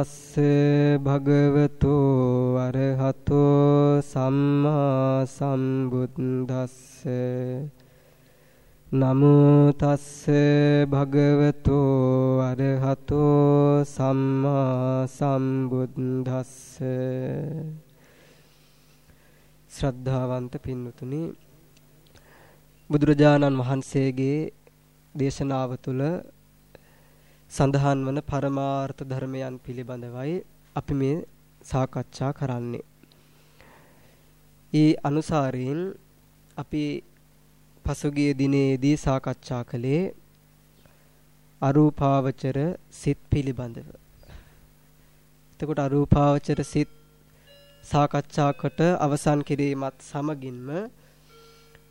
තස්ස භගවතු අරහතෝ සම්මා සම්බුද්දස්ස නමෝ තස්ස භගවතු අරහතෝ සම්මා සම්බුද්දස්ස ශ්‍රද්ධාවන්ත පින්වතුනි බුදුරජාණන් වහන්සේගේ දේශනාව තුළ සඳහන් වන පරමාර්ථ ධර්මයන් පිළිබඳවයි අපි මේ සාකච්ඡා කරන්නේ. ඊ අනුසාරයෙන් අපි පසුගිය දිනේදී සාකච්ඡා කළේ අරූපාවචර සිත් පිළිබඳව. එතකොට අරූපාවචර සිත් සාකච්ඡා කොට අවසන් කිරීමත් සමගින්ම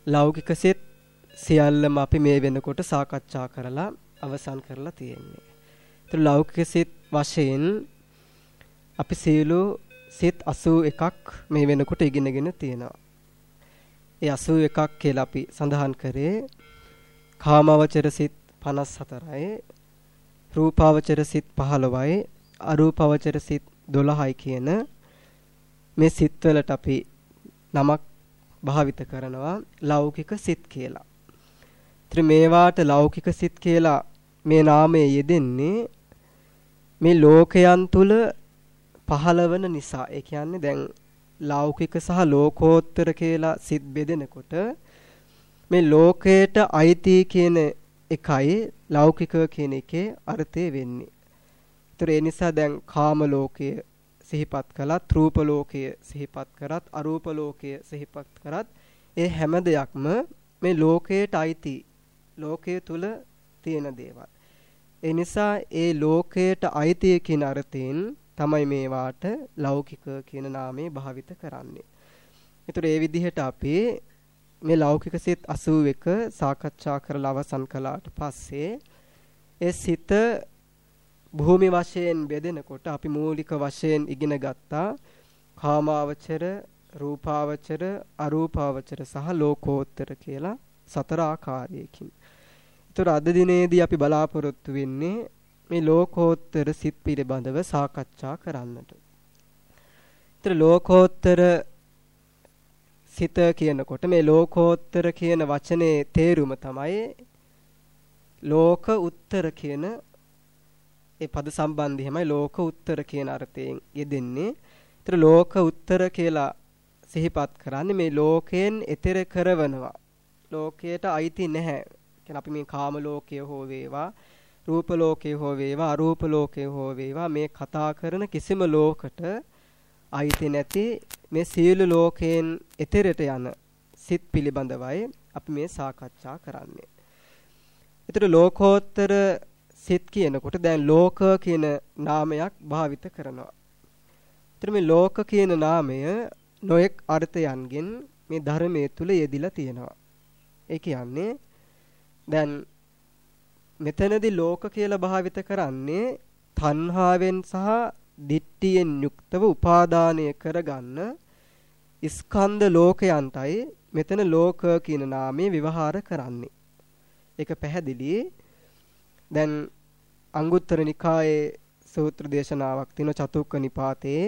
ලෞකික සිත් සියල්ලම අපි මේ වෙනකොට සාකච්ඡා කරලා අවසන් කරලා තියෙන්නේ. ඒතර ලෞකික සිත් වශයෙන් අපි සියලු සිත් 81ක් මේ වෙනකොට ඉගෙනගෙන තියෙනවා. ඒ 81ක් කියලා අපි සඳහන් කරේ කාමවචර සිත් 54යි රූපාවචර සිත් 15යි අරූපාවචර සිත් 12යි කියන මේ සිත්වලට අපි නමක් භාවිත කරනවා ලෞකික සිත් කියලා. ඉතින් මේවාට ලෞකික සිත් කියලා මේ නාමය යෙදෙන්නේ මේ ලෝකයන් තුල පහළවන නිසා. ඒ කියන්නේ දැන් ලෞකික සහ ලෝකෝත්තර කියලා සිත් බෙදෙනකොට මේ ලෝකයට අයිති කියන එකයි ලෞකික කියන එකේ අර්ථය වෙන්නේ. ඒතර ඒ නිසා දැන් කාම ලෝකය සිහිපත් කළත් රූප ලෝකය සිහිපත් කරත් අරූප ලෝකය සිහිපත් කරත් ඒ හැම දෙයක්ම මේ ලෝකයට අයිති ලෝකයේ තුල තියෙන දේවල්. ඒ නිසා ඒ ලෝකයට අයිති කියන අර්ථයෙන් තමයි මේවාට ලෞකික කියන නාමය භාවිත කරන්නේ. ඒතර ඒ විදිහට අපි මේ ලෞකික සිත් 81 සාකච්ඡා කරලා අවසන් කළාට පස්සේ ඒ සිත භූමි වශයෙන් බෙදෙනකොට අපි මූලික වශයෙන් ඉගෙන ගත්තා කාමාවචර රූපාවචර අරූපාවචර සහ ලෝකෝත්තර කියලා සතර ආකාරයකින්. ඒතර අද දිනේදී අපි බලාපොරොත්තු වෙන්නේ මේ ලෝකෝත්තර සිත් පිළිබඳව සාකච්ඡා කරන්නට. ඒතර ලෝකෝත්තර සිත කියනකොට මේ ලෝකෝත්තර කියන වචනේ තේරුම තමයි ලෝක උත්තර කියන ඒ පද සම්බන්ධයමයි ලෝක උත්තර කියන අර්ථයෙන් යෙදෙන්නේ. ඒතර ලෝක උත්තර කියලා සිහිපත් කරන්නේ මේ ලෝකයෙන් එතෙර කරවනවා. ලෝකයට අයිති නැහැ. කියන්නේ අපි මේ කාම ලෝකය හෝ වේවා රූප ලෝකේ හෝ වේවා අරූප ලෝකේ හෝ වේවා මේ කතා කරන කිසිම ලෝකට අයිති නැති මේ සියලු ලෝකයෙන් එතරට යන සිත් පිළිබඳවයි අපි මේ සාකච්ඡා කරන්නේ. ඒතර ලෝකෝත්තර සිත් කියනකොට දැන් ලෝක කියන නාමයක් භාවිත කරනවා. ඒතර මේ ලෝක කියන නාමය නොඑක් අර්ථයන්ගෙන් මේ ධර්මයේ තුල යෙදිලා තියෙනවා. ඒ කියන්නේ දැන් මෙතනදී ලෝක කියලා භාවිත කරන්නේ තණ්හාවෙන් සහ දිට්ඨියෙන් යුක්තව උපාදානය කරගන්න ස්කන්ධ ලෝකයන්ටයි මෙතන ලෝක කියන නාමයේ විවහාර කරන්නේ. ඒක පැහැදිලි. දැන් අංගුත්තර නිකායේ සූත්‍ර දේශනාවක් තියෙන චතුක්ක නිපාතේ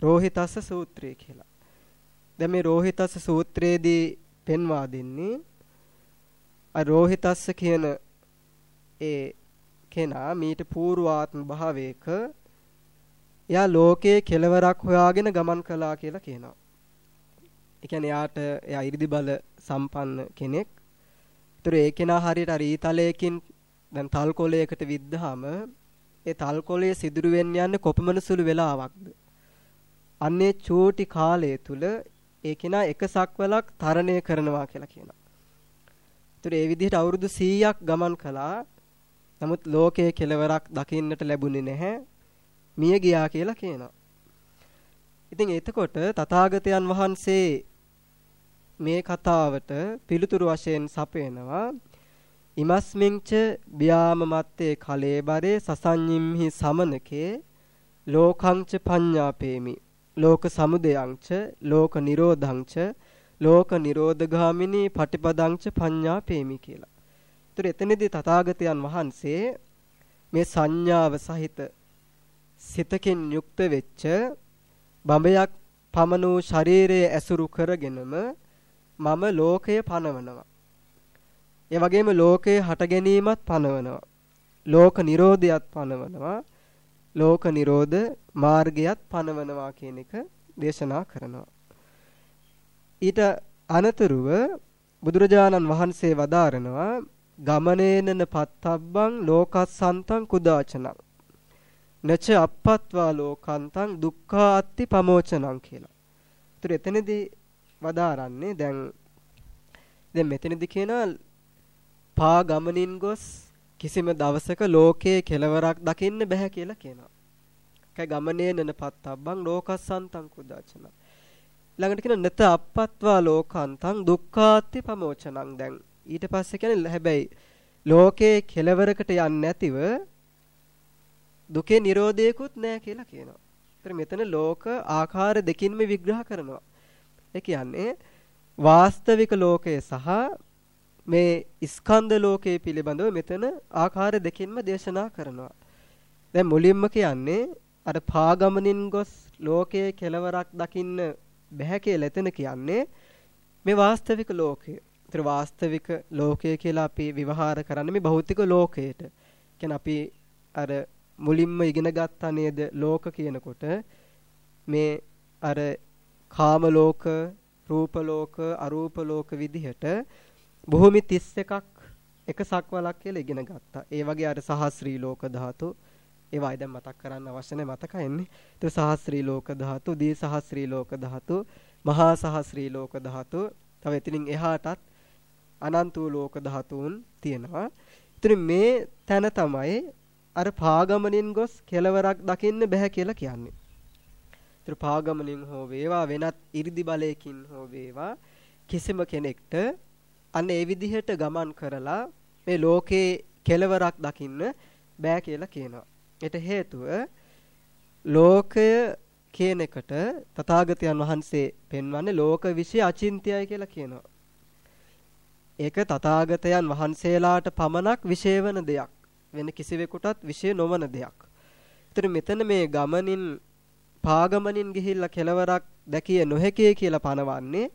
රෝහිතස්ස සූත්‍රය කියලා. දැන් මේ රෝහිතස්ස සූත්‍රයේදී පෙන්වා දෙන්නේ අ රෝහිතස්ස කියන ඒ කෙනා මීට පූර්වාත්ම භාවයක එයා ලෝකයේ කෙලවරක් හොයාගෙන ගමන් කළා කියලා කියනවා. ඒ කියන්නේ යාට එයා 이르දි බල සම්පන්න කෙනෙක්. ඒතර ඒ කෙනා හරියට අර ඊතලයකින් දැන් තල්කොළයකට විද්දාම ඒ තල්කොළය සිදුරු වෙන්න යන්නේ කොපමණ සුළු වෙලාවක්ද? අන්නේ චූටි කාලය තුල ඒ කෙනා එක සක්වලක් තරණය කරනවා කියලා කියනවා. ඒතර ඒ විදිහට අවුරුදු 100ක් ගමන් කළා. නමුත් ලෝකයේ කෙලවරක් දකින්නට ලැබුණේ නැහැ. මිය ගියා කියලා කියනවා. ඉතින් එතකොට තථාගතයන් වහන්සේ මේ කතාවට පිළිතුරු වශයෙන් සපයනවා ඉමස්මින්ච බ්‍යාම මත්තේ කලේබරේ සසඤ්ඤිම්හි සමනකේ ලෝකංච පඤ්ඤාපේමි ලෝක සමුදයංච ලෝක නිරෝධංච ලෝක නිරෝධගාමිනී පටිපදංච පඤ්ඤා පේමි කියලා. ඒතර එතනදී තථාගතයන් වහන්සේ මේ සංඥාව සහිත සිතකින් යුක්ත වෙච්ච බඹයක් පමණ වූ ශරීරයේ ඇසුරු කරගෙනම මම ලෝකය පනවනවා. ඒ වගේම ලෝකයේ හට ගැනීමත් පනවනවා. ලෝක නිරෝධයත් පනවනවා. ලෝක නිරෝධ මාර්ගයත් පනවනවා කියන එක දේශනා කරනවා. ඊට අනතුරුව බුදුරජාණන් වහන්සේ වදාරනවා ගමනේනන පත්තබ්බං ලෝකස්සන්තං කුදාචනං නච අප්පත්වා ලෝකන්තං දුක්ඛාත්ති පමෝචනං කියලා. ඒතර එතනදී වදාරන්නේ දැන් දැන් මෙතනදී කියනවා පා ගමනින් ගොස් කිසිම දවසක ලෝකයේ කෙලවරක් දකින්න බෑ කියලා කියනවා. කයි ගමනේ නනපත්තබ්බං ලෝකස්සන්තං කුදාචන. ළඟට කියන නත අප්පත්වා ලෝකන්තං දුක්ඛාත්ති පමෝචනං දැන් ඊට පස්සේ කියන්නේ හැබැයි ලෝකයේ කෙලවරකට යන්නේ නැතිව දුකේ නිරෝධයකුත් නැහැ කියලා කියනවා. ඒතර මෙතන ලෝක ආකාර දෙකින්ම විග්‍රහ කරනවා. ඒ කියන්නේ වාස්තවික ලෝකය සහ මේ ස්කන්ධ ලෝකයේ පිළිබඳව මෙතන ආකාර දෙකින්ම දේශනා කරනවා. දැන් මුලින්ම කියන්නේ අර පාගමනින් ගොස් ලෝකයේ කෙලවරක් දකින්න බෑ කියලා එතන කියන්නේ මේ වාස්තවික ලෝකය. ඒතර වාස්තවික ලෝකය කියලා අපි විවහාර කරන්නේ මේ භෞතික ලෝකයට. කියන්නේ අපි අර මුලින්ම ඉගෙන ගත්තා නේද ලෝක කියනකොට මේ අර කාම ලෝක, රූප ලෝක, අරූප ලෝක විදිහට භූමි 31ක් එක සක්වලක් කියලා ඉගෙන ගත්තා. ඒ වගේ අර සහස්ත්‍රී ලෝක ධාතු ඒවායි දැන් මතක් කරන්න අවශ්‍ය නැහැ මතකයින්නේ. ඒක සහස්ත්‍රී ලෝක ධාතු, දී සහස්ත්‍රී ලෝක ධාතු, මහා සහස්ත්‍රී ලෝක ධාතු, තව එතනින් එහාටත් අනන්ත වූ ලෝක ධාතුන් තියෙනවා. ඉතින් මේ තැන තමයි අර පාගමනින් ගොස් කෙලවරක් දකින්න බෑ කියලා කියන්නේ. ඉතින් පාගමනින් හෝ වේවා වෙනත් 이르දි බලයකින් හෝ වේවා කිසිම කෙනෙක්ට අන්න ඒ විදිහට ගමන් කරලා මේ ලෝකේ කෙලවරක් දකින්න බෑ කියලා කියනවා. ඒට හේතුව ලෝකය කියන එකට තථාගතයන් වහන්සේ පෙන්වන්නේ ලෝක විශ්ය අචින්ත්‍යයි කියලා කියනවා. ඒක තථාගතයන් වහන්සේලාට පමණක් විශේෂ දෙයක්. වෙන කිසිවෙකුටත් විශේෂ නොවන දෙයක්. ඒතර මෙතන මේ ගමනින් පාගමනින් ගිහිල්ලා කෙලවරක් දැකිය නොහැකිය කියලා පනවන්නේ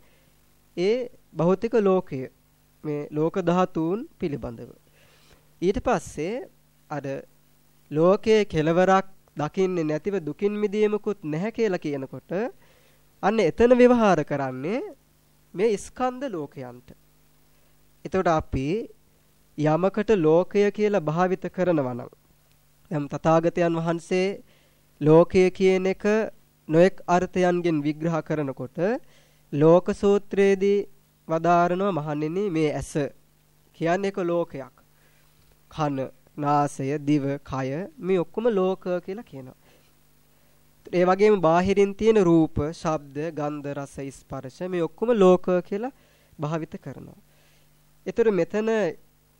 ඒ භෞතික ලෝකය. මේ ලෝක ධාතුන් පිළිබඳව. ඊට පස්සේ අර ලෝකයේ කෙලවරක් දකින්නේ නැතිව දුකින් මිදීමකුත් නැහැ කියලා කියනකොට අන්න එතන විවහාර කරන්නේ මේ ස්කන්ධ ලෝකයන්ට. එතකොට අපි යමකට ලෝකය කියලා භාවිත කරනවා නම් දැන් තථාගතයන් වහන්සේ ලෝකය කියන එක නොඑක් අර්ථයන්ගෙන් විග්‍රහ කරනකොට ලෝක සූත්‍රයේදී වදාරනවා මහණෙනි මේ ඇස කියන්නේ එක ලෝකයක්. කන, නාසය, දිව, කය මේ ඔක්කොම ලෝක කියලා කියනවා. ඒ වගේම බාහිරින් තියෙන රූප, ශබ්ද, ගන්ධ, රස, ස්පර්ශ මේ ඔක්කොම ලෝක කියලා භාවිත කරනවා. ඒතර මෙතන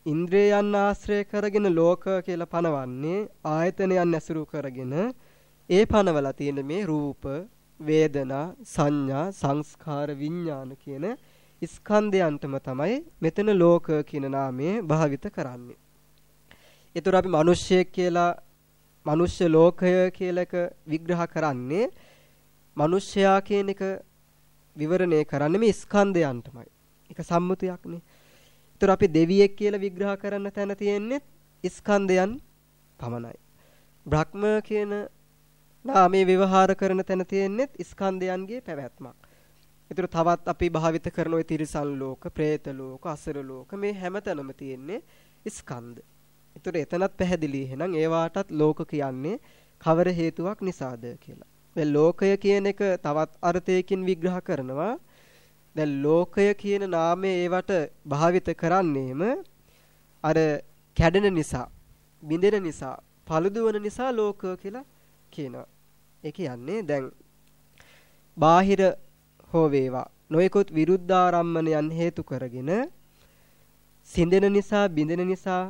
ඉන්ද්‍රයන් ආශ්‍රය කරගෙන ලෝක කියලා පනවන්නේ ආයතනයන් ඇසුරු කරගෙන ඒ පනවලා තියෙන මේ රූප, වේදනා, සංඥා, සංස්කාර, විඥාන කියන ස්කන්ධයන්ටම තමයි මෙතන ලෝක කියන නාමය භාවිත කරන්නේ. ඒතර අපි මිනිස්සෙක් කියලා මිනිස්ස ලෝකය කියලක විග්‍රහ කරන්නේ මිනිස්සයා කියන එක විවරණය කරන්නේ මේ ස්කන්ධයන්ටමයි. ඒක සම්මුතියක්නේ. ඒතර අපි දෙවියෙක් කියලා විග්‍රහ කරන්න තැන තියෙන්නේ ස්කන්ධයන් පමණයි. බ්‍රහ්ම කියන නාමයේ ව්‍යවහාර කරන තැන තියෙන්නේ ස්කන්ධයන්ගේ පැවැත්මක්. ඒතර තවත් අපි භාවිත කරන ওই තිරිසන් ලෝක, പ്രേත ලෝක, අසර ලෝක මේ හැමතැනම තියෙන්නේ ස්කන්ධ. ඒතර එතනත් පැහැදිලි එහෙනම් ඒවාටත් ලෝක කියන්නේ කවර හේතුවක් නිසාද කියලා. දැන් ලෝකය කියන එක තවත් අර්ථයකින් විග්‍රහ කරනවා. දැන් ලෝකය කියන නාමය ඒවට භාවිත කරන්නේම අර කැඩෙන නිසා, බිඳෙන නිසා, paluduවන නිසා ලෝක කියලා කියනවා. ඒ කියන්නේ දැන් බාහිර හෝ වේවා නොයෙකුත් විරුද්ධාරම්මණයන් හේතු කරගෙන සිඳෙන නිසා බිඳෙන නිසා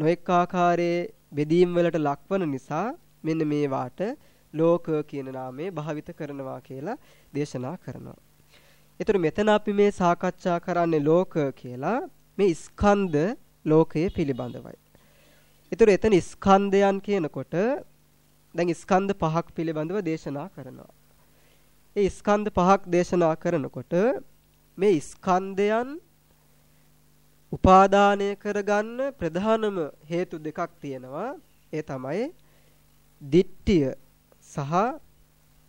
නොඑක ආකාරයේ බෙදීම් වලට ලක්වන නිසා මෙන්න මේවාට ලෝක කියන නාමය භාවිත කරනවා කියලා දේශනා කරනවා. ඒතර මෙතන අපි මේ සාකච්ඡා කරන්නේ ලෝක කියලා මේ ස්කන්ධ ලෝකයේ පිළිබඳවයි. ඒතර එතන ස්කන්ධයන් කියනකොට දැන් ස්කන්ධ පහක් පිළිබඳව දේශනා කරනවා. ඒ ස්කන්ධ පහක් දේශනා කරනකොට මේ ස්කන්ධයන් උපාදානය කරගන්න ප්‍රධානම හේතු දෙකක් තියෙනවා. ඒ තමයි දිට්ඨිය සහ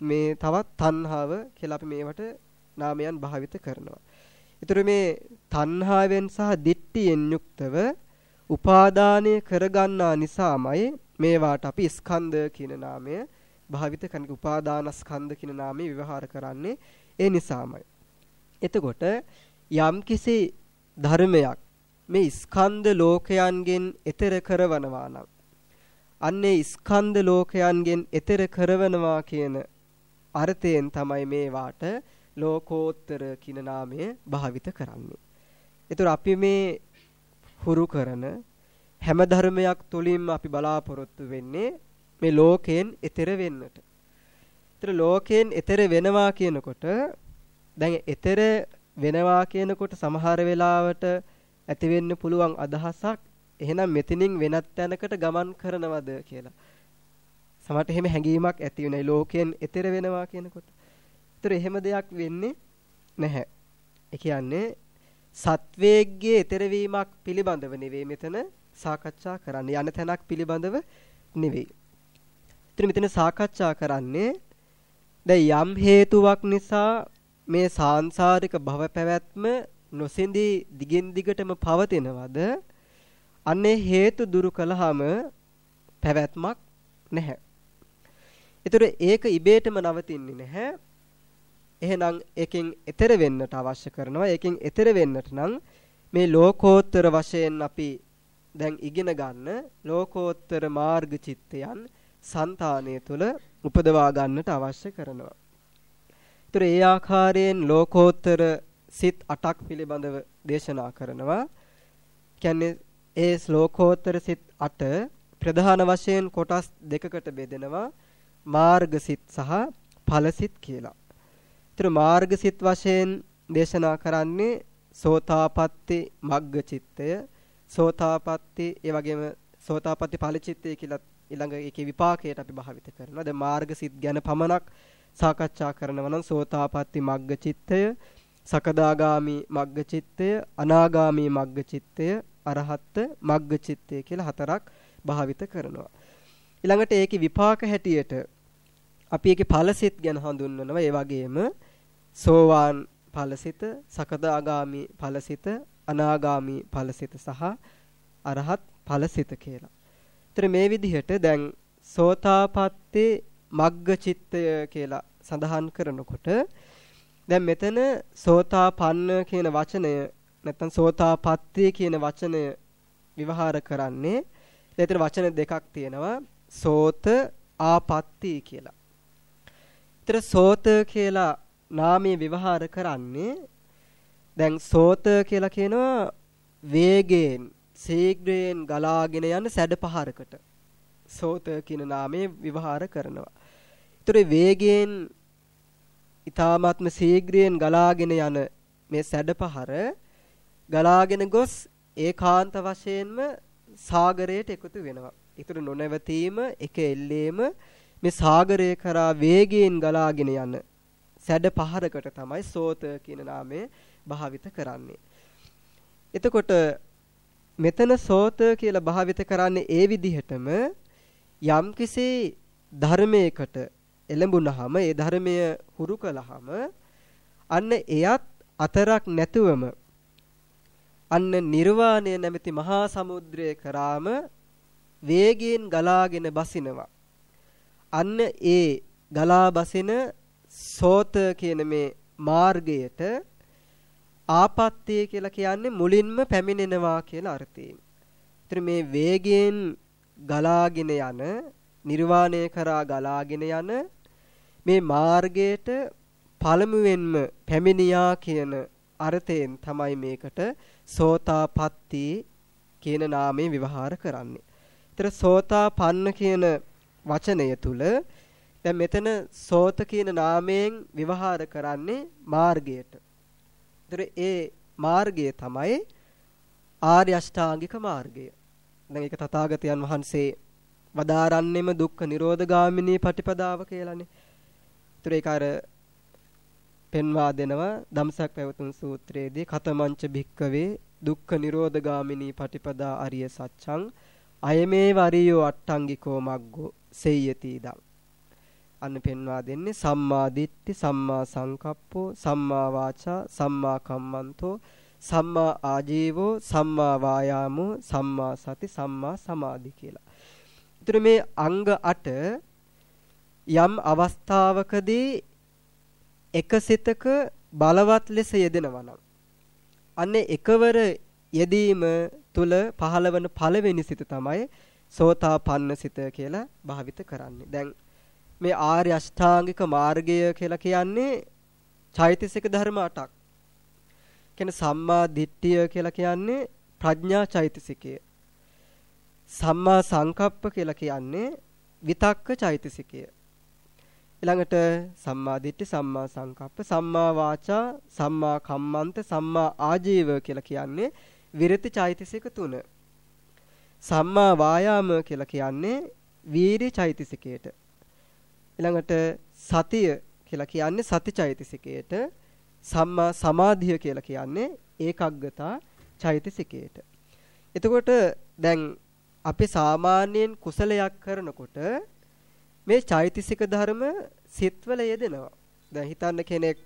මේ තවත් තණ්හාව කියලා අපි මේවට නාමයන් භාවිත කරනවා. ඒතර මේ තණ්හාවෙන් සහ දිට්ඨියෙන් යුක්තව උපාදානය කරගන්නා නිසාමයි මේවාට අපි ස්කන්ධ කියන නාමය භාවිත කරන උපාදානස්කන්ධ කියන නාමය විවහාර කරන්නේ ඒ නිසාමයි. එතකොට යම්කිසි ධර්මයක් මේ ස්කන්ධ ලෝකයන්ගෙන් එතර කරවනවා නම් අන්නේ ස්කන්ධ ලෝකයන්ගෙන් එතර කරවනවා කියන අර්ථයෙන් තමයි මේවාට ලෝකෝත්තර කියන නාමය භාවිත කරන්නේ. ඒතර අපි මේ හුරු කරන හැම ධර්මයක් තුලින්ම අපි බලාපොරොත්තු වෙන්නේ මේ ලෝකයෙන් එතර වෙන්නට. ඒතර ලෝකයෙන් එතර වෙනවා කියනකොට දැන් එතර වෙනවා කියනකොට සමහර වෙලාවට ඇති වෙන්න පුළුවන් අදහසක් එහෙනම් මෙතනින් වෙනත් තැනකට ගමන් කරනවද කියලා. සමහරට එහෙම හැඟීමක් ඇති වෙනයි ලෝකයෙන් එතර වෙනවා කියනකොට. ඒතර එහෙම දෙයක් වෙන්නේ නැහැ. ඒ කියන්නේ සත්වේග්ගේ එතර වීමක් පිළිබඳව නෙවෙයි මෙතන සාකච්ඡා කරන්නේ. යන තැනක් පිළිබඳව නෙවෙයි. ඉතින් මෙතන සාකච්ඡා කරන්නේ දැන් යම් හේතුවක් නිසා මේ සාංශාරික භව පැවැත්ම නොසිඳී දිගින් දිගටම පවතිනවද අන්නේ හේතු දුරු කළාම පැවැත්මක් නැහැ. ඒතර ඒක ඉබේටම නවතින්නේ නැහැ. එහෙනම් එකෙන් එතර වෙන්නට අවශ්‍ය කරනවා. එකෙන් එතර වෙන්නට නම් මේ ලෝකෝත්තර වශයෙන් අපි දැන් ඉගෙන ගන්න ලෝකෝත්තර මාර්ග චිත්තයන් సంతානය තුළ උපදවා ගන්නට අවශ්‍ය කරනවා. ඒතර ඒ ආකාරයෙන් ලෝකෝත්තර සිත් 8ක් පිළිබඳව දේශනා කරනවා. කියන්නේ ඒ ශ්ලෝකෝත්තර සිත් 8 ප්‍රධාන වශයෙන් කොටස් දෙකකට බෙදෙනවා. මාර්ග සිත් සහ ඵල සිත් කියලා. ඒතර මාර්ග සිත් වශයෙන් දේශනා කරන්නේ සෝතාපට්ටි මග්ග චිත්තය, සෝතාපට්ටි ඒ වගේම සෝතාපට්ටි ඵල චිත්තය කියලා ඊළඟ ඒකේ විපාකයට අපි භාවිත කරනවා. දැන් මාර්ග සිත් ගැන පමණක් සාකච්ඡා කරනවා නම් සෝතාපට්ටි මග්ග චිත්තය, සකදාගාමි මග්ග චිත්තය, අනාගාමි මග්ග චිත්තය, අරහත් මග්ග චිත්තය කියලා හතරක් භාවිත කරනවා. ඊළඟට ඒකේ විපාක හැටියට අපි ඒකේ ඵලසිත ගැන හඳුන්වනවා. ඒ වගේම සෝවාන් ඵලසිත, සකදාගාමි ඵලසිත, අනාගාමි ඵලසිත සහ අරහත් ඵලසිත කියලා. ඒතර මේ විදිහට දැන් සෝතාපට්ටි මග්ග චිත්තය කියලා සඳහන් කරනකොට දැන් මෙතන සෝතාපන්න කියන වචනය නැත්නම් සෝතාපට්ටි කියන වචනය විවහාර කරන්නේ එතන වචන දෙකක් තියෙනවා සෝත ආපත්ති කියලා. ඊතර සෝත කියලා නාමයේ විවහාර කරන්නේ දැන් සෝත කියලා කියනවා වේගයෙන් ශීඝ්‍රයෙන් ගලාගෙන යන සැඩ පහරකට සෝත කියන නාමයේ විවහාර කරනවා. ඊතර වේගයෙන් ඊ타මාත්ම ශීඝ්‍රයෙන් ගලාගෙන යන මේ සැඩ පහර ගලාගෙන ගොස් ඒකාන්ත වශයෙන්ම සාගරයට එකතු වෙනවා. ඊතර නොනවතීම එක එල්ලේම මේ සාගරය කරා වේගයෙන් ගලාගෙන යන සැඩ පහරකට තමයි සෝත කියන නාමය භාවිත කරන්නේ. එතකොට මෙතන සෝත කියලා භාවිත කරන්නේ ඒ විදිහටම යම්කිසි ධර්මයකට එළඹුණාම ඒ ධර්මය හුරු කළාම අන්න එයත් අතරක් නැතුවම අන්න නිර්වාණය නැමැති මහා සමුද්‍රය කරාම වේගයෙන් ගලාගෙන බසිනවා. අන්න ඒ ගලා බසින සෝත කියන මේ මාර්ගයට ආපත්‍ය කියලා කියන්නේ මුලින්ම පැමිණෙනවා කියලා අර්ථයෙන්. ඒතර මේ වේගයෙන් ගලාගෙන යන නිර්වාණය කරා ගලාගෙන යන මේ මාර්ගයට පළමුවෙන්ම පැමිණියා කියන අර්ථයෙන් තමයි මේකට සෝතාපට්ටි කියන නාමයෙන් විවහාර කරන්නේ. ඒතර සෝතාපන්න කියන වචනය තුල දැන් මෙතන සෝත කියන නාමයෙන් විවහාර කරන්නේ මාර්ගයට. ඒතර ඒ මාර්ගය තමයි ආර්ය අෂ්ටාංගික මාර්ගය. දැන් ඒක තථාගතයන් වහන්සේ වදාරන්නෙම දුක්ඛ නිරෝධගාමිනී පටිපදාව කියලානේ. ඒතර ඒක අර පෙන්වා දෙනවා ධම්සක් පැවතුම් සූත්‍රයේදී කතමංච භික්කවේ දුක්ඛ නිරෝධගාමිනී පටිපදා අරිය සත්‍යං අයමේ වරියෝ අට්ටංගිකෝ මග්ගෝ සෙය්‍යති ඉදං අන්න පෙන්වා දෙන්නේ සම්මා දිට්ඨි සම්මා සංකප්පෝ සම්මා වාචා සම්මා කම්මන්තෝ සම්මා ආජීවෝ සම්මා වායාමෝ සම්මා සති සම්මා සමාධි කියලා. ඒතර මේ අංග 8 යම් අවස්ථාවකදී එකසිතක බලවත් ලෙස යෙදෙනවා නම් අන්නේ එකවර යෙදීම තුල පහළවන පළවෙනි සිත තමයි සෝතාපන්න සිත කියලා භාවිත කරන්නේ. දැන් මේ ආර්ය අෂ්ටාංගික මාර්ගය කියලා කියන්නේ චෛතසික ධර්ම 8ක්. කියන්නේ සම්මා දිට්ඨිය කියලා කියන්නේ ප්‍රඥා චෛතසිකය. සම්මා සංකප්ප කියලා කියන්නේ විතක්ක චෛතසිකය. ඊළඟට සම්මා දිට්ඨි සම්මා සංකප්ප සම්මා වාචා සම්මා කම්මන්ත සම්මා ආජීව කියලා කියන්නේ විරති චෛතසික තුන. සම්මා වායාම කියලා කියන්නේ වීර්ය චෛතසිකයට. ඊළඟට සතිය කියලා කියන්නේ සති චෛතසිකයට. සම්මා සමාධිය කියලා කියන්නේ ඒකග්ගතා චෛතසිකයට. එතකොට දැන් අපි සාමාන්‍යයෙන් කුසලයක් කරනකොට මේ චෛතසික ධර්ම සිත්වල යෙදෙනවා. දැන් හිතන්න කෙනෙක්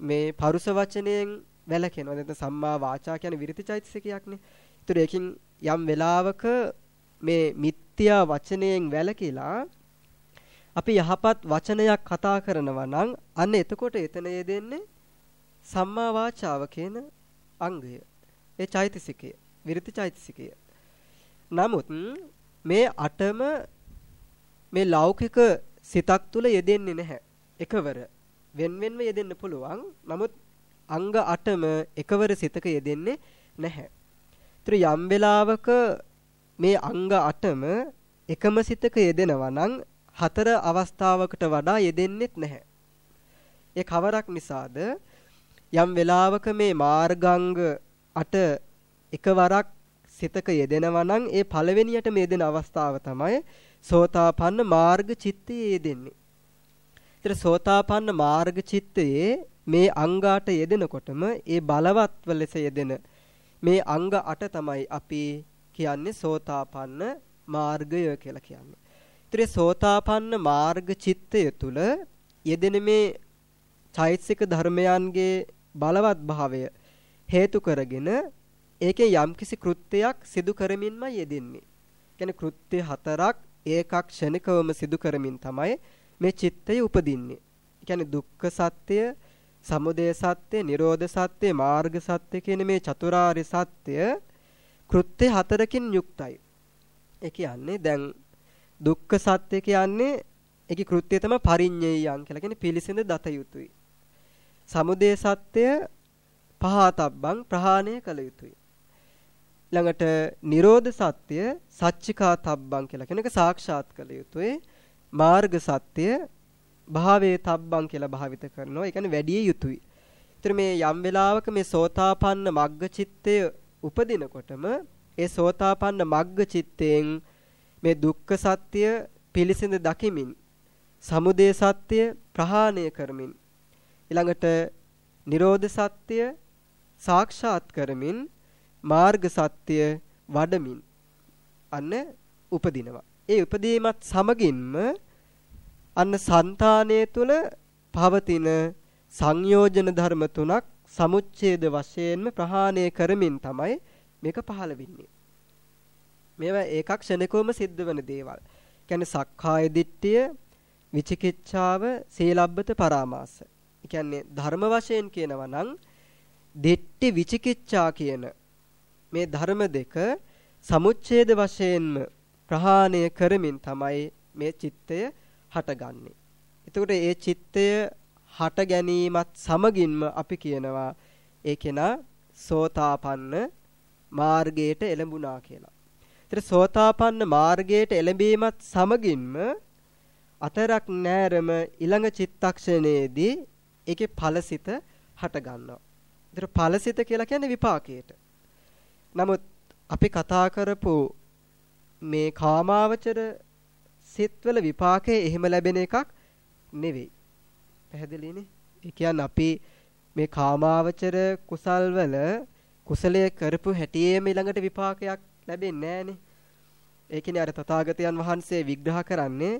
මේ පරුස වචනයෙන් වැළකෙනවා. නැත්නම් සම්මා වාචා කියන්නේ විරිති චෛතසිකයක්නේ. ඒතර ඒකින් යම් වෙලාවක මේ මිත්‍යා වචනයෙන් වැළකීලා අපි යහපත් වචනයක් කතා කරනවා නම් අන්න එතකොට එතන යෙදෙන්නේ සම්මා වාචාව කියන අංගය. ඒ චෛතසිකය, විරිති චෛතසිකය. නමුත් මේ අටම මේ ලෞකික සිතක් තුල යෙදෙන්නේ නැහැ. එකවර වෙන වෙනම යෙදෙන්න පුළුවන්. නමුත් අංග 8ම එකවර සිතක යෙදෙන්නේ නැහැ. ඒතර යම් වෙලාවක මේ අංග 8ම එකම සිතක යෙදෙනවා නම් හතර අවස්ථාවකට වඩා යෙදෙන්නෙත් නැහැ. ඒ කවරක් නිසාද යම් වෙලාවක මේ මාර්ගාංග 8 එකවරක් සිතක යෙදෙනවා නම් ඒ පළවෙනියට මේ දෙන අවස්ථාව තමයි සෝතාපන්න මාර්ග චිත්තයේ යෙදෙන්නේ. ඒතර සෝතාපන්න මාර්ග චිත්තයේ මේ අංගාට යෙදෙනකොටම ඒ බලවත්ව ලෙස යෙදෙන මේ අංග 8 තමයි අපි කියන්නේ සෝතාපන්න මාර්ගය කියලා කියන්නේ. ඒතර සෝතාපන්න මාර්ග චිත්තය තුල යෙදෙන මේ චෛතසික ධර්මයන්ගේ බලවත් භාවය හේතු කරගෙන ඒකේ යම්කිසි කෘත්‍යයක් සිදු කරමින්ම යෙදෙන්නේ. කියන්නේ කෘත්‍ය හතරක් ඒකක් ක්ෂණිකවම සිදු කරමින් තමයි මේ චිත්තය උපදින්නේ. කියන්නේ දුක්ඛ සත්‍ය, සමුදය සත්‍ය, නිරෝධ සත්‍ය, මාර්ග සත්‍ය කියන මේ චතුරාර්ය සත්‍ය කෘත්‍ය හතරකින් යුක්තයි. ඒ කියන්නේ දැන් දුක්ඛ සත්‍ය කියන්නේ ඒකේ කෘත්‍යය තමයි පරිඤ්ඤයයන් කියලා කියන්නේ පිළිසිඳ දත යුතුයි. සමුදය සත්‍ය පහතබ්බං ප්‍රහාණය කළ යුතුයි. ළඟට නිරෝධ සත්‍ය සච්චිකාතබ්බං කියලා කියන එක සාක්ෂාත් කළ යුතුයි. මාර්ග සත්‍ය භාවයේ තබ්බං කියලා භාවිත කරනවා. ඒ කියන්නේ වැඩි යුතුයි. ඒතර මේ යම් වෙලාවක මේ සෝතාපන්න මග්ග චිත්තය උපදිනකොටම ඒ සෝතාපන්න මග්ග චිත්තයෙන් මේ දුක්ඛ සත්‍ය පිළිසිඳ දකිමින් සමුදය සත්‍ය ප්‍රහාණය කරමින් ඊළඟට නිරෝධ සත්‍ය සාක්ෂාත් කරමින් මාර්ග සත්‍ය වඩමින් අන්න උපදිනවා. ඒ උපදීමත් සමගින්ම අන්න సంతානයේ තුල පවතින සංයෝජන ධර්ම තුනක් සමුච්ඡේද වශයෙන්ම ප්‍රහාණය කරමින් තමයි මේක පහළ වෙන්නේ. මේවා ඒකක් ක්ෂණිකවම සිද්ධ වෙන දේවල්. කියන්නේ සක්කාය දිට්ඨිය, විචිකිච්ඡාව, සීලබ්බත පරාමාස. කියන්නේ ධර්ම වශයෙන් කියනවා නම් දිට්ඨි විචිකිච්ඡා කියන මේ ධර්ම දෙක සමුච්ඡේද වශයෙන්ම ප්‍රහාණය කරමින් තමයි මේ චිත්තය හටගන්නේ. එතකොට ඒ චිත්තය හට ගැනීමත් සමගින්ම අපි කියනවා ඒ කෙනා සෝතාපන්න මාර්ගයට එළඹුණා කියලා. ඒතර සෝතාපන්න මාර්ගයට එළඹීමත් සමගින්ම අතරක් නෑරම ඊළඟ චිත්තක්ෂණයේදී ඒකේ ඵලසිත හට ගන්නවා. ඒතර ඵලසිත කියලා කියන්නේ විපාකයට. නමුත් අපි කතා කරපු මේ කාමාවචර සිත්වල විපාකයේ එහෙම ලැබෙන එකක් නෙවෙයි. පැහැදිලිනේ? ඒ කියන්නේ අපි මේ කාමාවචර කුසල් වල කුසලයේ කරපු හැටියේම ඊළඟට විපාකයක් ලැබෙන්නේ නැහනේ. ඒ කියන්නේ අර තථාගතයන් වහන්සේ විග්‍රහ කරන්නේ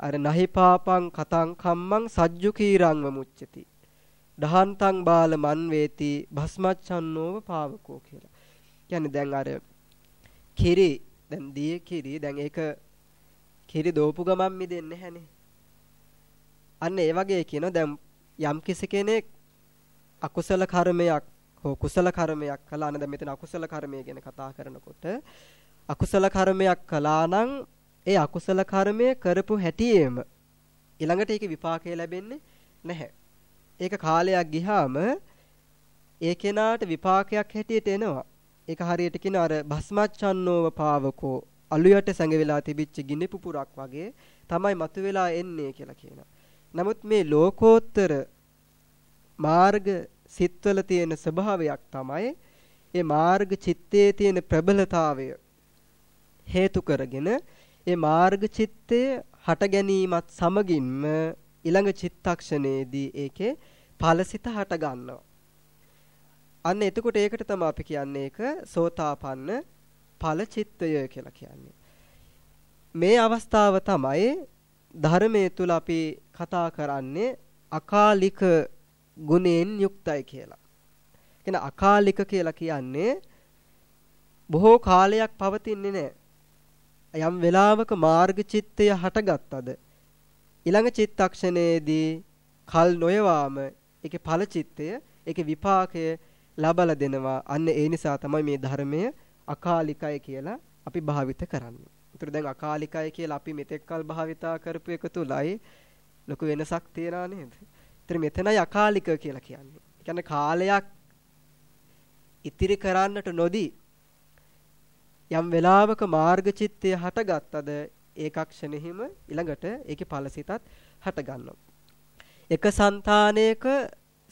අර නහි පාපං කතං කම්මං සජ්ජු කීරංව මුච්චති. දහන්තං බාල මන් වේති භස්මච්ඡන්නෝව පාවකෝ කියලා. කියන්නේ දැන් අර කිරි දැන් දිය කිරි දැන් ඒක කිරි දෝපු ගමන් මිදෙන්නේ නැහනේ. අන්න ඒ වගේ කියනවා දැන් යම් කිසි කෙනෙක් අකුසල කර්මයක් හෝ කුසල කර්මයක් කළා නම් දැන් මෙතන අකුසල කර්මය ගැන කතා කරනකොට අකුසල කර්මයක් කළා නම් ඒ අකුසල කර්මය කරපු හැටියෙම ඊළඟට ඒකේ විපාකය ලැබෙන්නේ නැහැ. ඒක කාලයක් ගියාම ඒ කෙනාට විපාකයක් හැටියට එනවා. ඒක හරියට කියන අර භස්මච්ඡන්නෝව පාවකෝ අලුයට සැඟවිලා තිබිච්ච ගිනි පුපුරක් වගේ තමයි මතුවලා එන්නේ කියලා කියනවා. නමුත් මේ ලෝකෝත්තර මාර්ග සිත්වල තියෙන ස්වභාවයක් තමයි ඒ මාර්ග චිත්තයේ තියෙන ප්‍රබලතාවය හේතු කරගෙන ඒ මාර්ග චිත්තය හට ගැනීමත් සමගින්ම ඊළඟ චිත්තක්ෂණයේදී ඒකේ ඵලසිත හට ගන්නවා. අන්න එතකොට ඒකට තමයි අපි කියන්නේ ඒක සෝතාපන්න ඵල චිත්තය කියලා කියන්නේ. මේ අවස්ථාව තමයි ධර්මයේ තුල අපි කතා කරන්නේ අකාලික ගුණයෙන් යුක්තයි කියලා. කියන අකාලික කියලා කියන්නේ බොහෝ කාලයක් පවතින්නේ නැහැ. යම් වෙලාවක මාර්ග චිත්තය හටගත්තද ඊළඟ චිත්තක්ෂණයේදී කල් නොයවාම ඒකේ ඵල චිත්තය ඒකේ විපාකය ලබලා දෙනවා. අන්න ඒ නිසා තමයි මේ ධර්මය අකාලිකයි කියලා අපි භාවිත කරන්නේ. ඒතර දැන් අකාලිකයි කියලා අපි මෙතෙක්කල් භාවිතා කරපු එක තුලයි ලොකු වෙනසක් තියනා නේද? ඒතර මෙතනයි අකාලික කියලා කියන්නේ. ඒ කියන්නේ කාලයක් ඉතිරි කරන්නට නොදී යම් වෙලාවක මාර්ග චිත්තය හටගත්තද ඒකක්ෂණෙහිම ඊළඟට ඒකේ ඵලසිතත් හට ගන්නවා. එක సంతානයක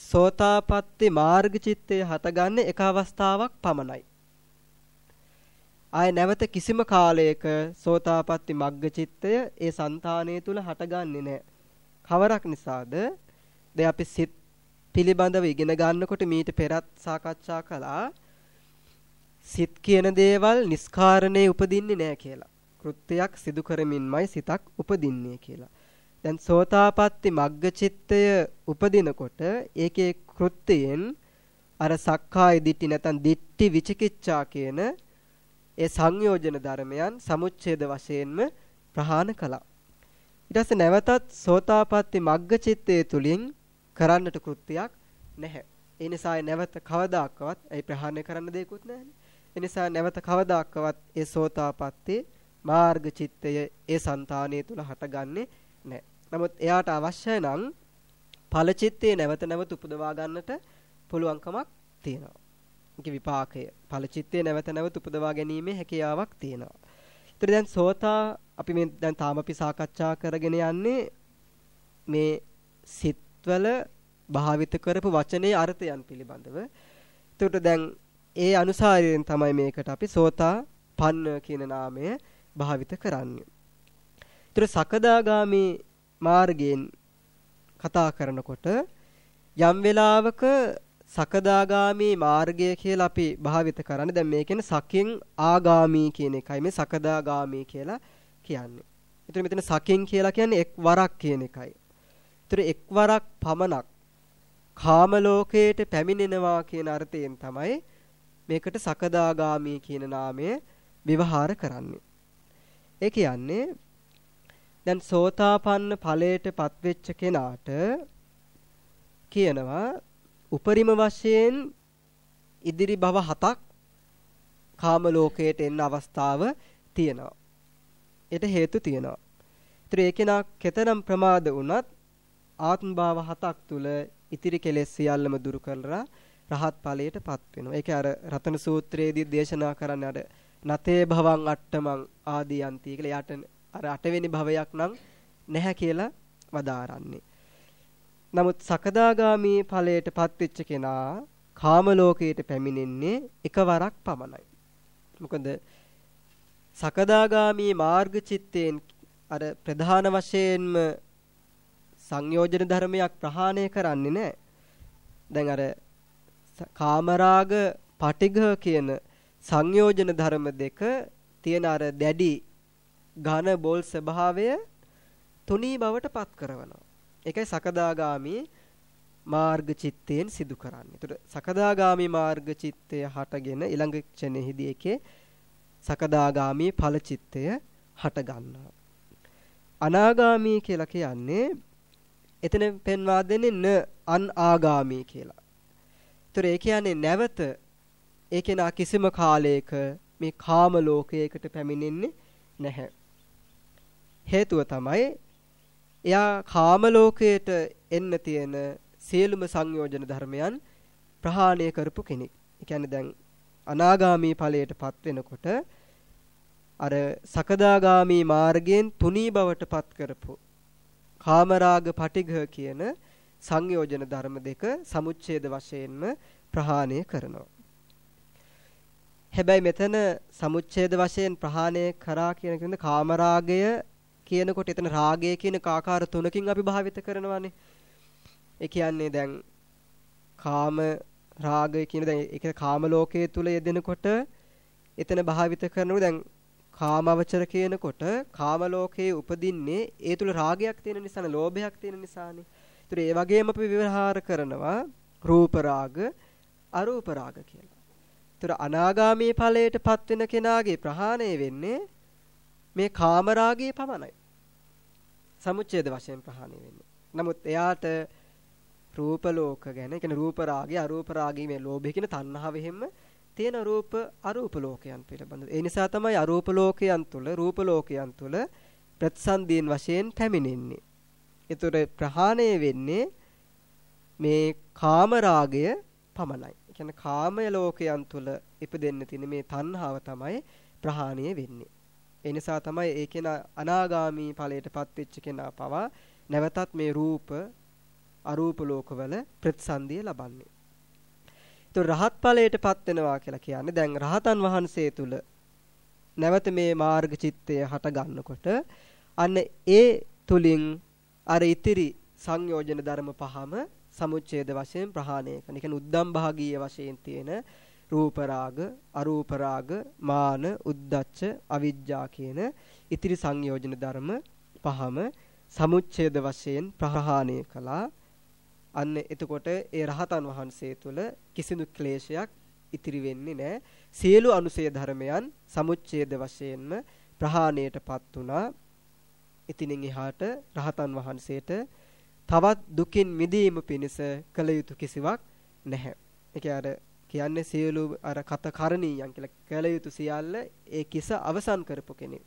සෝතාපට්ටි මාර්ග චිත්තය හටගන්නේ එක අවස්ථාවක් පමණයි. ආය නැවත කිසිම කාලයක සෝතාපට්ටි මග්ග චිත්තය ඒ సంతානය තුල හටගන්නේ නැහැ. කවරක් නිසාද? දැන් අපි සිත් පිළිබඳව ඉගෙන ගන්නකොට මීට පෙරත් සාකච්ඡා කළා. සිත් කියන දේවල් නිස්කාරණේ උපදින්නේ නැහැ කියලා. කෘත්‍යයක් සිදු කරමින්මයි සිතක් උපදින්නේ කියලා. දැන් සෝතාපට්ටි මග්ග චිත්තය උපදිනකොට ඒකේ කෘත්‍යයෙන් අර සක්කාය දිට්ඨි නැත්නම් දිට්ඨි විචිකිච්ඡා කියන ඒ සංයෝජන ධර්මයන් සමුච්ඡේද වශයෙන්ම ප්‍රහාණ කළා. ඊට පස්සේ නැවතත් සෝතාපට්ටි මග්ග චිත්තයේ තුලින් කරන්නට කෘත්‍යයක් නැහැ. ඒ නිසා නැවත කවදාකවත් ඒ ප්‍රහාණය කරන්න දෙයක්වත් නැහැනේ. ඒ නිසා නැවත කවදාකවත් ඒ සෝතාපට්ටි මාර්ග චිත්තය ඒ సంతානිය තුල හටගන්නේ නැහැ. නමුත් එයාට අවශ්‍ය නම් ඵල චිත්තේ නැවත නැවත උපදවා ගන්නට පුළුවන්කමක් තියෙනවා. ඒකේ විපාකය ඵල චිත්තේ නැවත නැවත උපදවා ගැනීමේ හැකියාවක් තියෙනවා. ඒතර දැන් සෝතා අපි මේ දැන් තාම අපි සාකච්ඡා කරගෙන යන්නේ මේ සිත්වල භාවිත කරපු වචනේ අර්ථයන් පිළිබඳව. එතකොට දැන් ඒ අනුසාරයෙන් තමයි මේකට අපි සෝතා පන්න කියන නාමය භාවිත කරන්නේ. ඒතර සකදාගාමි මාර්ගයෙන් කතා කරනකොට යම් වෙලාවක සකදාගාමි මාර්ගය කියලා අපි භාවිත කරන්නේ. දැන් මේ කියන්නේ සකින් ආගාමි කියන එකයි මේ සකදාගාමි කියලා කියන්නේ. ඒතර මෙතන සකින් කියලා කියන්නේ එක් වරක් කියන එකයි. ඒතර එක් වරක් පමණක් කාම ලෝකයට පැමිණෙනවා කියන අර්ථයෙන් තමයි මේකට සකදාගාමි කියන නාමය විවහාර කරන්නේ. ඒ කියන්නේ දැන් සෝතාපන්න ඵලයට පත්වෙච්ච කෙනාට කියනවා උපරිම වශයෙන් ඉදිරි භව හතක් කාම ලෝකයට එන්න අවස්ථාව තියෙනවා. ඒට හේතු තියෙනවා. ඒතර ඒ කෙනා කෙතරම් ප්‍රමාද වුණත් ආත්ම භාව හතක් තුල ඉතිරි කෙලෙස් සියල්ලම දුරු කරලා රහත් ඵලයටපත් වෙනවා. ඒක අර රතන සූත්‍රයේදී දේශනා කරන්නේ අර නතේ භවං අට්ඨමං ආදීයන්ති කියලා යට අර අටවෙනි භවයක් නම් නැහැ කියලා වදාරන්නේ. නමුත් සකදාගාමි ඵලයට පත්වෙච්ච කෙනා කාම ලෝකයට පැමිණෙන්නේ එකවරක් පමණයි. මොකද සකදාගාමි මාර්ග චිත්තයෙන් අර ප්‍රධාන වශයෙන්ම සංයෝජන ධර්මයක් ප්‍රහාණය කරන්නේ නැහැ. දැන් අර කාමරාග පටිඝ කියන සංයෝජන ධර්ම දෙක තියෙන අර දැඩි ඝන බෝල් ස්වභාවය තුනී බවට පත් කරනවා. ඒකයි සකදාගාමි මාර්ග චිත්තයෙන් සිදු කරන්නේ. ඒතර සකදාගාමි මාර්ග චිත්තය හටගෙන ඊළඟ ක්ෂණෙහිදී ඒකේ සකදාගාමි ඵල චිත්තය හට ගන්නවා. අනාගාමි කියලා කියන්නේ එතන පෙන්වා දෙන්නේ න අන් ආගාමි කියලා. ඒතර ඒ කියන්නේ නැවත ඒ කෙනා කිසිම කාලයක මේ කාම ලෝකයකට පැමිණෙන්නේ නැහැ. හේතුව තමයි එයා කාම ලෝකයට එන්න තියෙන සියලුම සංයෝජන ධර්මයන් ප්‍රහාණය කරපු කෙනෙක්. ඒ කියන්නේ දැන් අනාගාමී ඵලයටපත් වෙනකොට අර සකදාගාමි මාර්ගයෙන් තුනී බවට පත් කරපු කාමරාග පටිඝ කියන සංයෝජන ධර්ම දෙක සමුච්ඡේද වශයෙන්ම ප්‍රහාණය කරනවා. හැබැයි මෙතන සමුච්ඡේද වශයෙන් ප්‍රහාණය කරා කියන කෙනෙක් කාමරාගය කියනකොට එතන රාගය කියන ආකාර තුනකින් අපි භාවිත කරනවානේ. ඒ කියන්නේ දැන් කාම රාගය කියන දැන් ඒක කාම ලෝකයේ තුල යෙදෙනකොට එතන භාවිත කරනකොට දැන් කාමවචර කියනකොට කාම ලෝකයේ උපදින්නේ ඒ තුල රාගයක් තියෙන නිසානේ ලෝභයක් තියෙන නිසානේ. ඒතර ඒ වගේම අපි විවහාර කරනවා රූප රාග අරූප රාග කියලා. ඒතර අනාගාමී ඵලයටපත් වෙන කෙනාගේ ප්‍රහාණය වෙන්නේ මේ කාම රාගයේ පමණයි. සමුච්ඡේද වශයෙන් ප්‍රහාණය වෙන්නේ. නමුත් එයාට රූප ලෝක ගැන, කියන්නේ රූප රාගය, අරූප රාගය මේ ලෝභය කියන තණ්හාව හැම තියෙන රූප අරූප ලෝකයන් පිළිබඳව. ඒ නිසා තමයි අරූප ලෝකයන් තුල රූප ලෝකයන් තුල ප්‍රතිසන්දීන් වශයෙන් පැමිණෙන්නේ. ඒතර ප්‍රහාණය වෙන්නේ මේ කාම රාගය පමණයි. ඒ කියන්නේ කාමය ලෝකයන් තුල ඉපදෙන්න තියෙන මේ තණ්හාව තමයි ප්‍රහාණය වෙන්නේ. ඒ නිසා තමයි ඒ කෙනා අනාගාමී ඵලයටපත් වෙච්ච කෙනා පවා නැවතත් මේ රූප අරූප ලෝකවල ප්‍රතිසන්දිය ලබන්නේ. ඒතර රහත් ඵලයටපත් වෙනවා කියලා කියන්නේ දැන් රහතන් වහන්සේ තුල නැවත මේ මාර්ග චිත්තය හට ගන්නකොට අන්න ඒ තුලින් අර ඉතිරි සංයෝජන ධර්ම පහම සමුච්ඡේද වශයෙන් ප්‍රහාණය කරන. ඒ කියන්නේ උද්දම් භාගීය වශයෙන් තියෙන රූප රාග, අරූප රාග, මාන, උද්දච්ච, අවිජ්ජා කියන ඉතිරි සංයෝජන ධර්ම පහම සමුච්ඡේද වශයෙන් ප්‍රහාණය කළා. අන්න එතකොට ඒ රහතන් වහන්සේ තුල කිසිදු ක්ලේශයක් ඉතිරි වෙන්නේ නැහැ. සියලු අනුසය ධර්මයන් සමුච්ඡේද වශයෙන්ම ප්‍රහාණයටපත් වුණා. ඉතින් එහාට රහතන් වහන්සේට තවත් දුකින් මිදීම පිණිස කළ යුතු කිසිවක් නැහැ. ඒ අර කියන්නේ සියලු අර කත කරණීයන් කියලා කළ යුතු සියල්ල ඒ කිස අවසන් කරපු කෙනෙක්.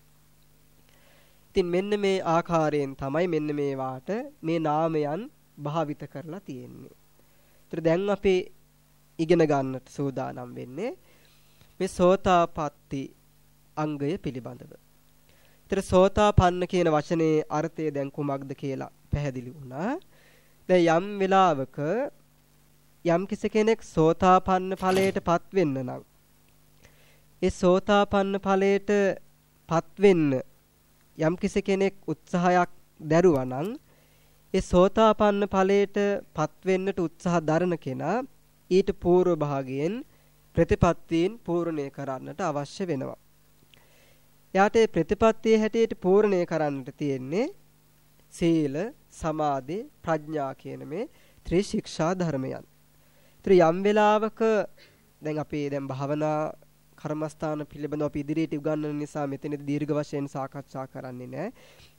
ඉතින් මෙන්න මේ ආකාරයෙන් තමයි මෙන්න මේ වාට මේ නාමයන් භාවිත කරලා තියෙන්නේ. ඒතර දැන් අපි ඉගෙන ගන්නට සූදානම් වෙන්නේ මේ සෝතාපට්ටි අංගය පිළිබඳව. ඒතර සෝතාපන්න කියන වචනේ අර්ථය දැන් කුමක්ද කියලා පැහැදිලි වුණා. දැන් යම් වෙලාවක යම් කෙනෙක් සෝතාපන්න ඵලයටපත් වෙන්න නම් ඒ සෝතාපන්න ඵලයටපත් වෙන්න යම් කෙනෙක් උත්සාහයක් දැරුවා නම් ඒ සෝතාපන්න ඵලයටපත් වෙන්නට උත්සාහ දරන කෙනා ඊට పూర్ව භාගයෙන් ප්‍රතිපත්තීන් පූර්ණේ කරන්නට අවශ්‍ය වෙනවා. එයාට ඒ ප්‍රතිපත්තියේ හැටියට පූර්ණේ කරන්නට තියෙන්නේ සීල, සමාධි, ප්‍රඥා කියන මේ ත්‍රි ශික්ෂා ධර්මයන්. ත්‍රි යම් වෙලාවක දැන් අපි දැන් භාවනා කර්මස්ථාන පිළිබඳව අපි ඉදිරියට උගන්වන නිසා මෙතනදී දීර්ඝ වශයෙන් සාකච්ඡා කරන්නේ නැහැ.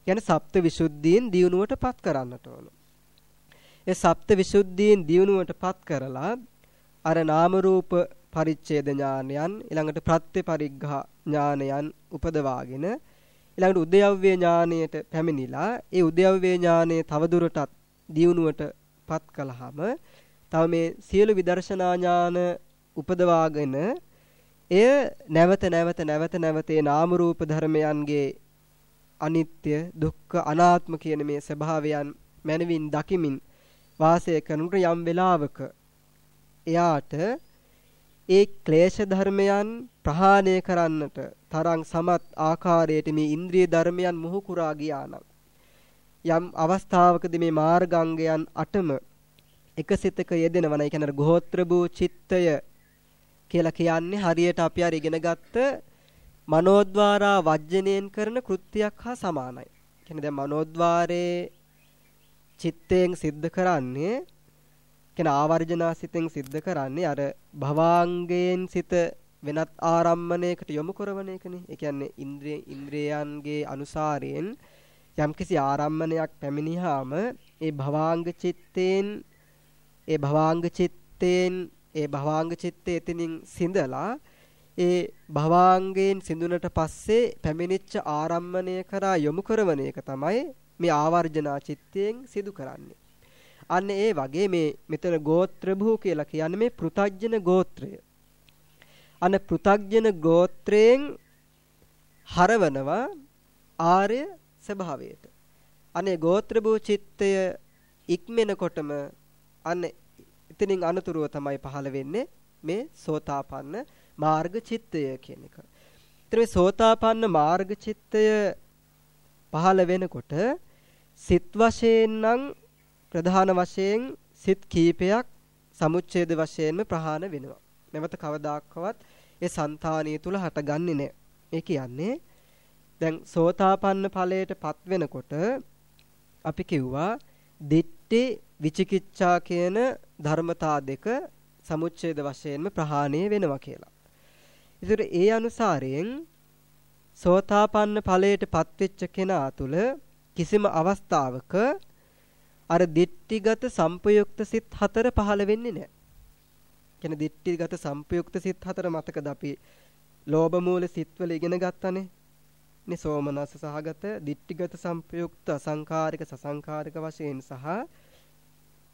කියන්නේ සප්ත විසුද්ධීන් දියුණුවටපත් කරන්නට ඕන. ඒ සප්ත විසුද්ධීන් දියුණුවටපත් කරලා අර නාම රූප පරිච්ඡේද ඥානයන් ඊළඟට ප්‍රත්‍ය පරිග්ඝා ඥානයන් උපදවාගෙන ඊළඟට උද්‍යව්‍ය ඥානයට පැමිණිලා ඒ උද්‍යව්‍ය ඥානය තවදුරටත් දියුණුවටපත් කළාම තව මේ සියලු විදර්ශනා ඥාන උපදවාගෙන එය නැවත නැවත නැවත නැවත ඒ නාම රූප ධර්මයන්ගේ අනිත්‍ය දුක්ඛ අනාත්ම කියන මේ ස්වභාවයන් මනවින් දකිමින් වාසය කරනට යම් වෙලාවක එයාට ඒ ක්ලේශ ධර්මයන් ප්‍රහාණය කරන්නට තරම් සමත් ආකාරයට මේ ඉන්ද්‍රිය ධර්මයන් මුහු කුරා ගියා නම් යම් අවස්ථාවකදී මේ මාර්ගාංගයන් අටම එකසිතක යෙදෙනවා නම් ඒ කියන්නේ ගෝත්‍ර භූ චිත්තය කියලා කියන්නේ හරියට අපි අර ඉගෙන ගත්ත මනෝද්වාරා වජ්ජනයෙන් කරන කෘත්‍යයක් හා සමානයි. කියන්නේ දැන් මනෝද්වාරයේ චිත්තයෙන් සිද්ධ කරන්නේ කියන ආවර්ජනා සිතෙන් සිද්ධ කරන්නේ අර භවාංගයෙන් සිත වෙනත් ආරම්මණයකට යොමු කරන එකනේ. ඒ කියන්නේ ඉන්ද්‍රිය ඉන්ද්‍රයන්ගේ අනුසාරයෙන් යම්කිසි ආරම්මණයක් පැමිණියාම ඒ භවාංග චිත්තයෙන් ඒ භවාංග චිත්තයෙන් ඒ භවාංග චිත්තේ එතනින් සිඳලා ඒ භවාංගයෙන් සිඳුනට පස්සේ පැමිණිච්ච ආරම්මණය කරා යොමු කරන එක තමයි මේ ආවර්ජනා චිත්තයෙන් සිදු කරන්නේ. අන්න ඒ වගේ මේ මෙතන ගෝත්‍ර භූ කියලා කියන්නේ මේ පෘතජ්ජන ගෝත්‍රය. අන්න පෘතග්ජන ගෝත්‍රයෙන් හරවනවා ආර්ය ස්වභාවයට. අනේ ගෝත්‍ර භූ චිත්තය ඉක්මනකොටම අන්න එතනින් අනතුරුව තමයි පහළ වෙන්නේ මේ සෝතාපන්න මාර්ග චිත්තය කියන එක. ඒතර මේ සෝතාපන්න මාර්ග චිත්තය පහළ වෙනකොට සිත් වශයෙන් නම් ප්‍රධාන වශයෙන් සිත් කීපයක් සමුච්ඡේද වශයෙන්ම ප්‍රහාණ වෙනවා. නැවත කවදාකවත් ඒ సంతානිය තුල හටගන්නේ නැහැ. ඒ කියන්නේ දැන් සෝතාපන්න ඵලයට පත් වෙනකොට අපි කිව්වා දිට්ඨි විචිකිච්ඡා කියන ධර්මතා දෙක සමුච්ඡේද වශයෙන්ම ප්‍රහාණය වෙනවා කියලා. ඒතර ඒ අනුසාරයෙන් සෝතාපන්න ඵලයට පත්වෙච්ච කෙනා තුල කිසිම අවස්ථාවක අර දිට්ඨිගත සංපයුක්ත සිත් හතර පහළ වෙන්නේ නැහැ. කියන්නේ දිට්ඨිගත සංපයුක්ත සිත් හතර මතකද අපි ලෝභ මූල සිත්වල ඉගෙන ගත්තානේ. නේ සෝමනස්ස සහගත දිට්ඨිගත සංපයුක්ත අසංකාරික සසංකාරික වශයෙන් සහ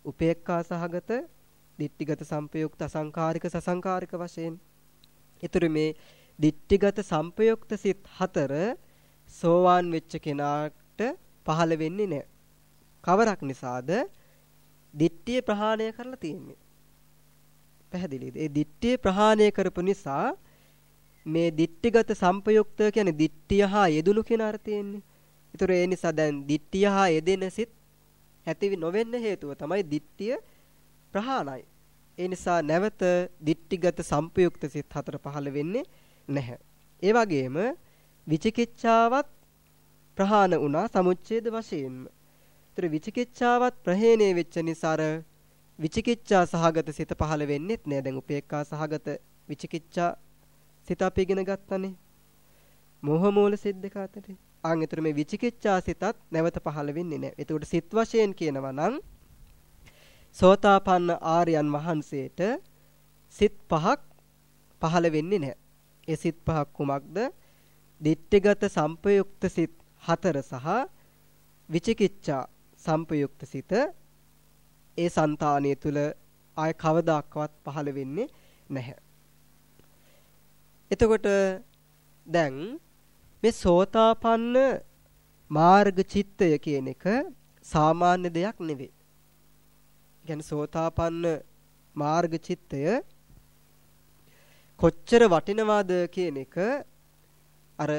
උපේක්ඛා සහගත දිට්ඨිගත සංපයුක්ත අසංකාරික සසංකාරික වශයෙන්. ඊතර මේ දිට්ඨිගත සංපයුක්ත සිත් හතර සෝවාන් වෙච්ච කෙනාට පහළ වෙන්නේ නැහැ. කවරක් නිසාද? දිට්ඨිය ප්‍රහාණය කරලා තියෙන්නේ. පැහැදිලිද? ඒ දිට්ඨිය ප්‍රහාණය කරපු නිසා මේ දිට්ඨිගත සංපයුක්ත කියන්නේ දිට්ඨිය හා යෙදුණු කියන අර්ථයෙන්නේ. ඒතර ඒ නිසා දැන් දිට්ඨිය හා යෙදෙන සිත් ඇතිවි නොවෙන්න හේතුව තමයි දිට්ඨිය ප්‍රහාණයි. ඒ නිසා නැවත දිට්ඨිගත සංපයුක්ත සිත් හතර පහළ වෙන්නේ නැහැ. ඒ වගේම විචිකිච්ඡාවත් ප්‍රහාණ වුණා සමුච්ඡේද වශයෙන්ම. ඒතර විචිකිච්ඡාවත් ප්‍රහේණය වෙච්ච නිසා විචිකිච්ඡා සහගත සිත පහළ වෙන්නෙත් නෑ. දැන් උපේක්ඛා සහගත විචිකිච්ඡා සිත අපි ඉගෙන ගත්තනේ. මෝහ මූල සිත් දෙක අතරේ. ආන් ඒතර මේ විචිකිච්ඡා සිතත් නැවත පහළ වෙන්නේ නෑ. එතකොට සිත් වශයෙන් කියනවා නම් සෝතාපන්න ආර්යයන් වහන්සේට සිත් පහක් පහළ වෙන්නේ නැහැ. ඒ සිත් පහක් කුමක්ද? දිට්ඨිගත සංපයුක්ත සිත් හතර සහ විචිකිච්ඡා සංපයුක්ත සිත ඒ సంతානිය තුල ආය කවදාක්වත් පහළ වෙන්නේ නැහැ. එතකොට දැන් මේ සෝතාපන්න මාර්ග චිත්තය කියන එක සාමාන්‍ය දෙයක් නෙවෙයි. කියන්නේ සෝතාපන්න මාර්ග චිත්තය කොච්චර වටිනවද කියන එක අර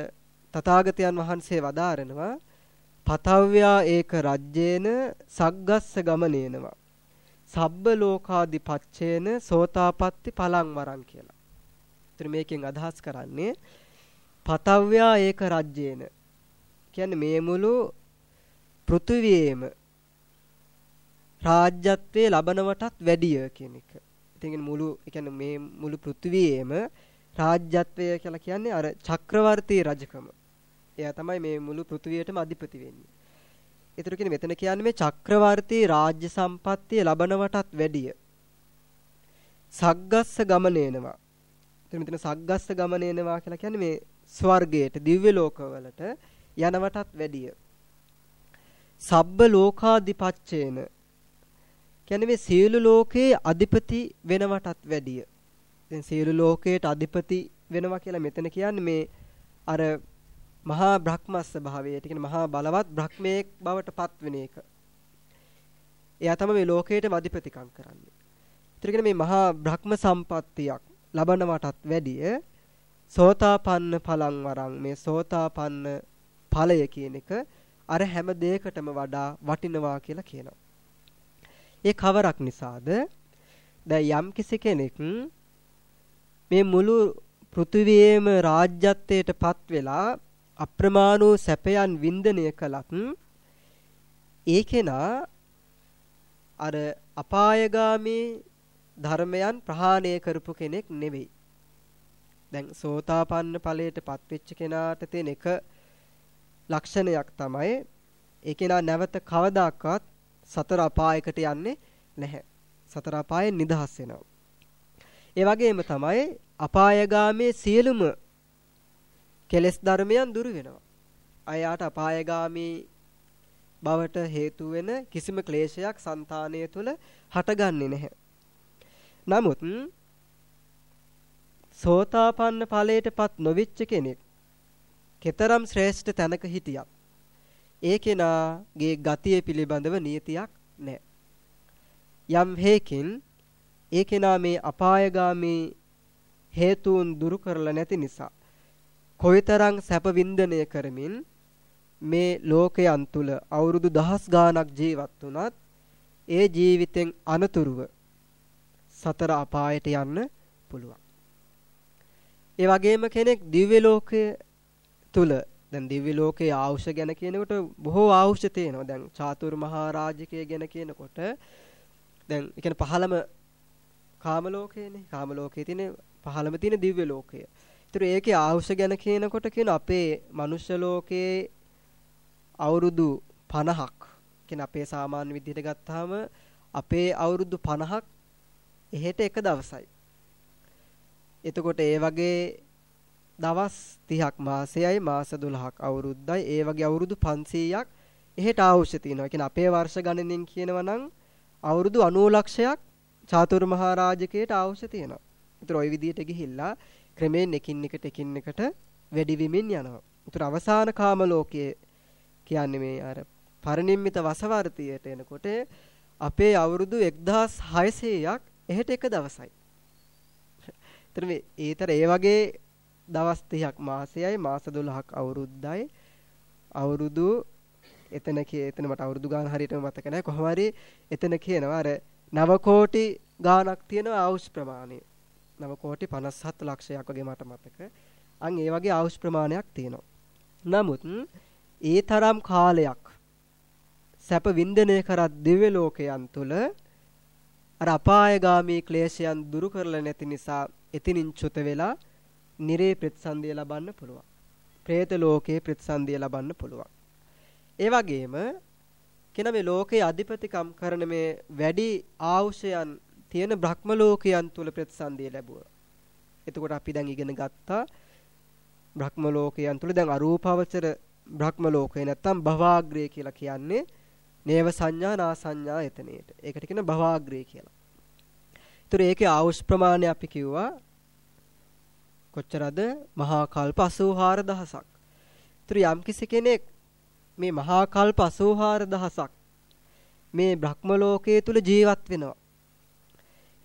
තථාගතයන් වහන්සේ වදාරනවා පතව්‍යා ඒක රජ්‍යේන සග්ගස්ස ගමනේනවා සබ්බ ලෝකාදි පච්චේන සෝතාපට්ටි පලං වරන් කියලා. ඒතර මේකෙන් අදහස් කරන්නේ පතව්‍යා ඒක රජ්‍යේන කියන්නේ මේ මුළු පෘථුවියේම රාජ්‍යත්වයේ ලබනවටත් වැඩිය කියන එක. ඉතින් මුළු කියන්නේ මේ මුළු පෘථිවියේම රාජ්‍යත්වය කියලා කියන්නේ අර චක්‍රවර්ති රජකම. එයා තමයි මේ මුළු පෘථිවියටම අධිපති වෙන්නේ. ඒතර කියන්නේ මෙතන කියන්නේ මේ චක්‍රවර්ති රාජ්‍ය සම්පත්තිය ලබනවටත් වැඩිය. සග්ගස්ස ගමනේනවා. එතන මෙතන සග්ගස්ස ගමනේනවා කියලා කියන්නේ මේ ස්වර්ගයට දිව්‍ය ලෝකවලට යනවටත් වැඩිය. සබ්බ ලෝකාදිපච්චේන කියන්නේ මේ සියලු ලෝකයේ අධිපති වෙනවටත් වැඩිය. දැන් සියලු ලෝකයට අධිපති වෙනවා කියලා මෙතන කියන්නේ මේ අර මහා බ්‍රහ්මස්ස භාවයට කියන මහා බලවත් බ්‍රහ්මයෙක් බවට පත්වෙන එක. එයා තමයි මේ ලෝකයටම අධිපතිකම් කරන්නේ. ඊට මේ මහා බ්‍රහ්ම සම්පත්තියක් ලබනවටත් වැඩිය සෝතාපන්න ඵලං වරන් මේ සෝතාපන්න ඵලය කියන එක අර හැම දෙයකටම වඩා වටිනවා කියලා කියනවා. ඒ කවරක් නිසාද? දැන් යම් කිසි කෙනෙක් මේ මුළු පෘථිවියේම රාජ්‍යත්වයටපත් වෙලා අප්‍රමාණ වූ සැපයන් වින්දනය කළත් ඒ කෙනා අර අපායගාමී ධර්මයන් ප්‍රහාණය කරපු කෙනෙක් නෙවෙයි. දැන් සෝතාපන්න ඵලයටපත් වෙච්ච කෙනාට තියෙන එක ලක්ෂණයක් තමයි ඒ කෙනා නැවත කවදාකවත් සතර අපායකට යන්නේ නැහැ. සතර අපායෙන් නිදහස් වෙනවා. ඒ වගේම තමයි අපායගාමී සියලුම කෙලෙස් ධර්මයන් දුරු වෙනවා. අයාට අපායගාමී බවට හේතු වෙන කිසිම ක්ලේශයක් సంతානය තුල හටගන්නේ නැහැ. නමුත් සෝතාපන්න ඵලයටපත් නොවිච්ච කෙනෙක් කතරම් ශ්‍රේෂ්ඨ තැනක හිටියත් ඒ කෙනාගේ ගතිය පිළිබඳව නියතියක් නැහැ. යම් හේකින් ඒ කෙනා මේ අපායගාමී හේතුන් දුරු කරලා නැති නිසා කොයිතරම් සැප වින්දනය කරමින් මේ ලෝකයන් තුල අවුරුදු දහස් ගාණක් ජීවත් වුණත් ඒ ජීවිතෙන් අනතුරුව සතර අපායට යන්න පුළුවන්. ඒ වගේම කෙනෙක් දිව්‍ය ලෝකයේ තුල දැන් දිව්‍ය ලෝකයේ ආවුෂ ගැන කියනකොට බොහෝ ආවුෂ තියෙනවා. දැන් චාතුරු මහා රාජිකය ගැන කියනකොට දැන් ඒ කියන්නේ පහළම කාම ලෝකයනේ. කාම ලෝකයේ තියෙන පහළම තියෙන දිව්‍ය ලෝකය. ඒතර ඒකේ ආවුෂ ගැන කියනකොට කියන අපේ මනුෂ්‍ය ලෝකයේ අවුරුදු 50ක් කියන අපේ සාමාන්‍ය විදිහට ගත්තාම අපේ අවුරුදු 50ක් එහෙට එක දවසයි. එතකොට ඒ වගේ දවස් 30ක් මාසයයි මාස 12ක් අවුරුද්දයි ඒ වගේ අවුරුදු 500ක් එහෙට අවශ්‍ය තියෙනවා. කියන්නේ අපේ වර්ෂ ගණනෙන් කියනවා නම් අවුරුදු 90 ලක්ෂයක් චාතුරු මහා රාජකයට අවශ්‍ය තියෙනවා. ඒතර ওই විදිහට ගිහිල්ලා ක්‍රමයෙන් එකින් එකට එකින් එකට වැඩි වෙමින් යනවා. ඒතර අවසාන කාම ලෝකයේ කියන්නේ මේ අර පරිනිම්මිත වසවර්තියට එනකොට අපේ අවුරුදු 1600ක් එහෙට එක දවසයි. ඒතර මේ ඒතර ඒ වගේ දවස් 30ක් මාසයයි මාස 12ක් අවුරුද්දයි. අවුරුදු එතන කිය එතන මට අවුරුදු ගාන හරියටම මතක නැහැ. කොහොම හරි එතන කියනවා. අර නව කෝටි ගාණක් තියෙන ආයුෂ් ප්‍රමාණය. නව කෝටි 57 ලක්ෂයක් වගේ මට මතක. අන් ඒ වගේ ආයුෂ් ප්‍රමාණයක් තියෙනවා. නමුත් ඒ තරම් කාලයක් සැප වින්දනය කරත් දිව්‍ය ලෝකයන් තුල අර අපායගාමී ක්ලේශයන් දුරු කරලා නැති නිසා එතනින් චුත වෙලා නිරේ ප්‍රතිසන්දිය ලබන්න පුළුවන්. പ്രേත ලෝකයේ ප්‍රතිසන්දිය ලබන්න පුළුවන්. ඒ වගේම කෙන මේ ලෝකයේ අධිපතිකම් කරන මේ වැඩි ආවුෂයන් තියෙන බ්‍රහ්ම ලෝකයන් තුල ප්‍රතිසන්දිය ලැබුවා. එතකොට අපි දැන් ඉගෙන ගත්තා බ්‍රහ්ම ලෝකයන් තුල දැන් අරූපවචර බ්‍රහ්ම ලෝකේ නැත්තම් භවාග්‍රය කියලා කියන්නේ නේව සංඥා නා සංඥා එතනෙට. ඒකට කියන භවාග්‍රය කියලා. ඒතර ඒකේ ආවුෂ් ප්‍රමාණය අපි කිව්වා කොච්චරද? මහා කල්ප 84000ක්. ඒතර යම්කිසි කෙනෙක් මේ මහා කල්ප 84000ක් මේ බ්‍රහ්ම ලෝකයේ තුල ජීවත් වෙනවා.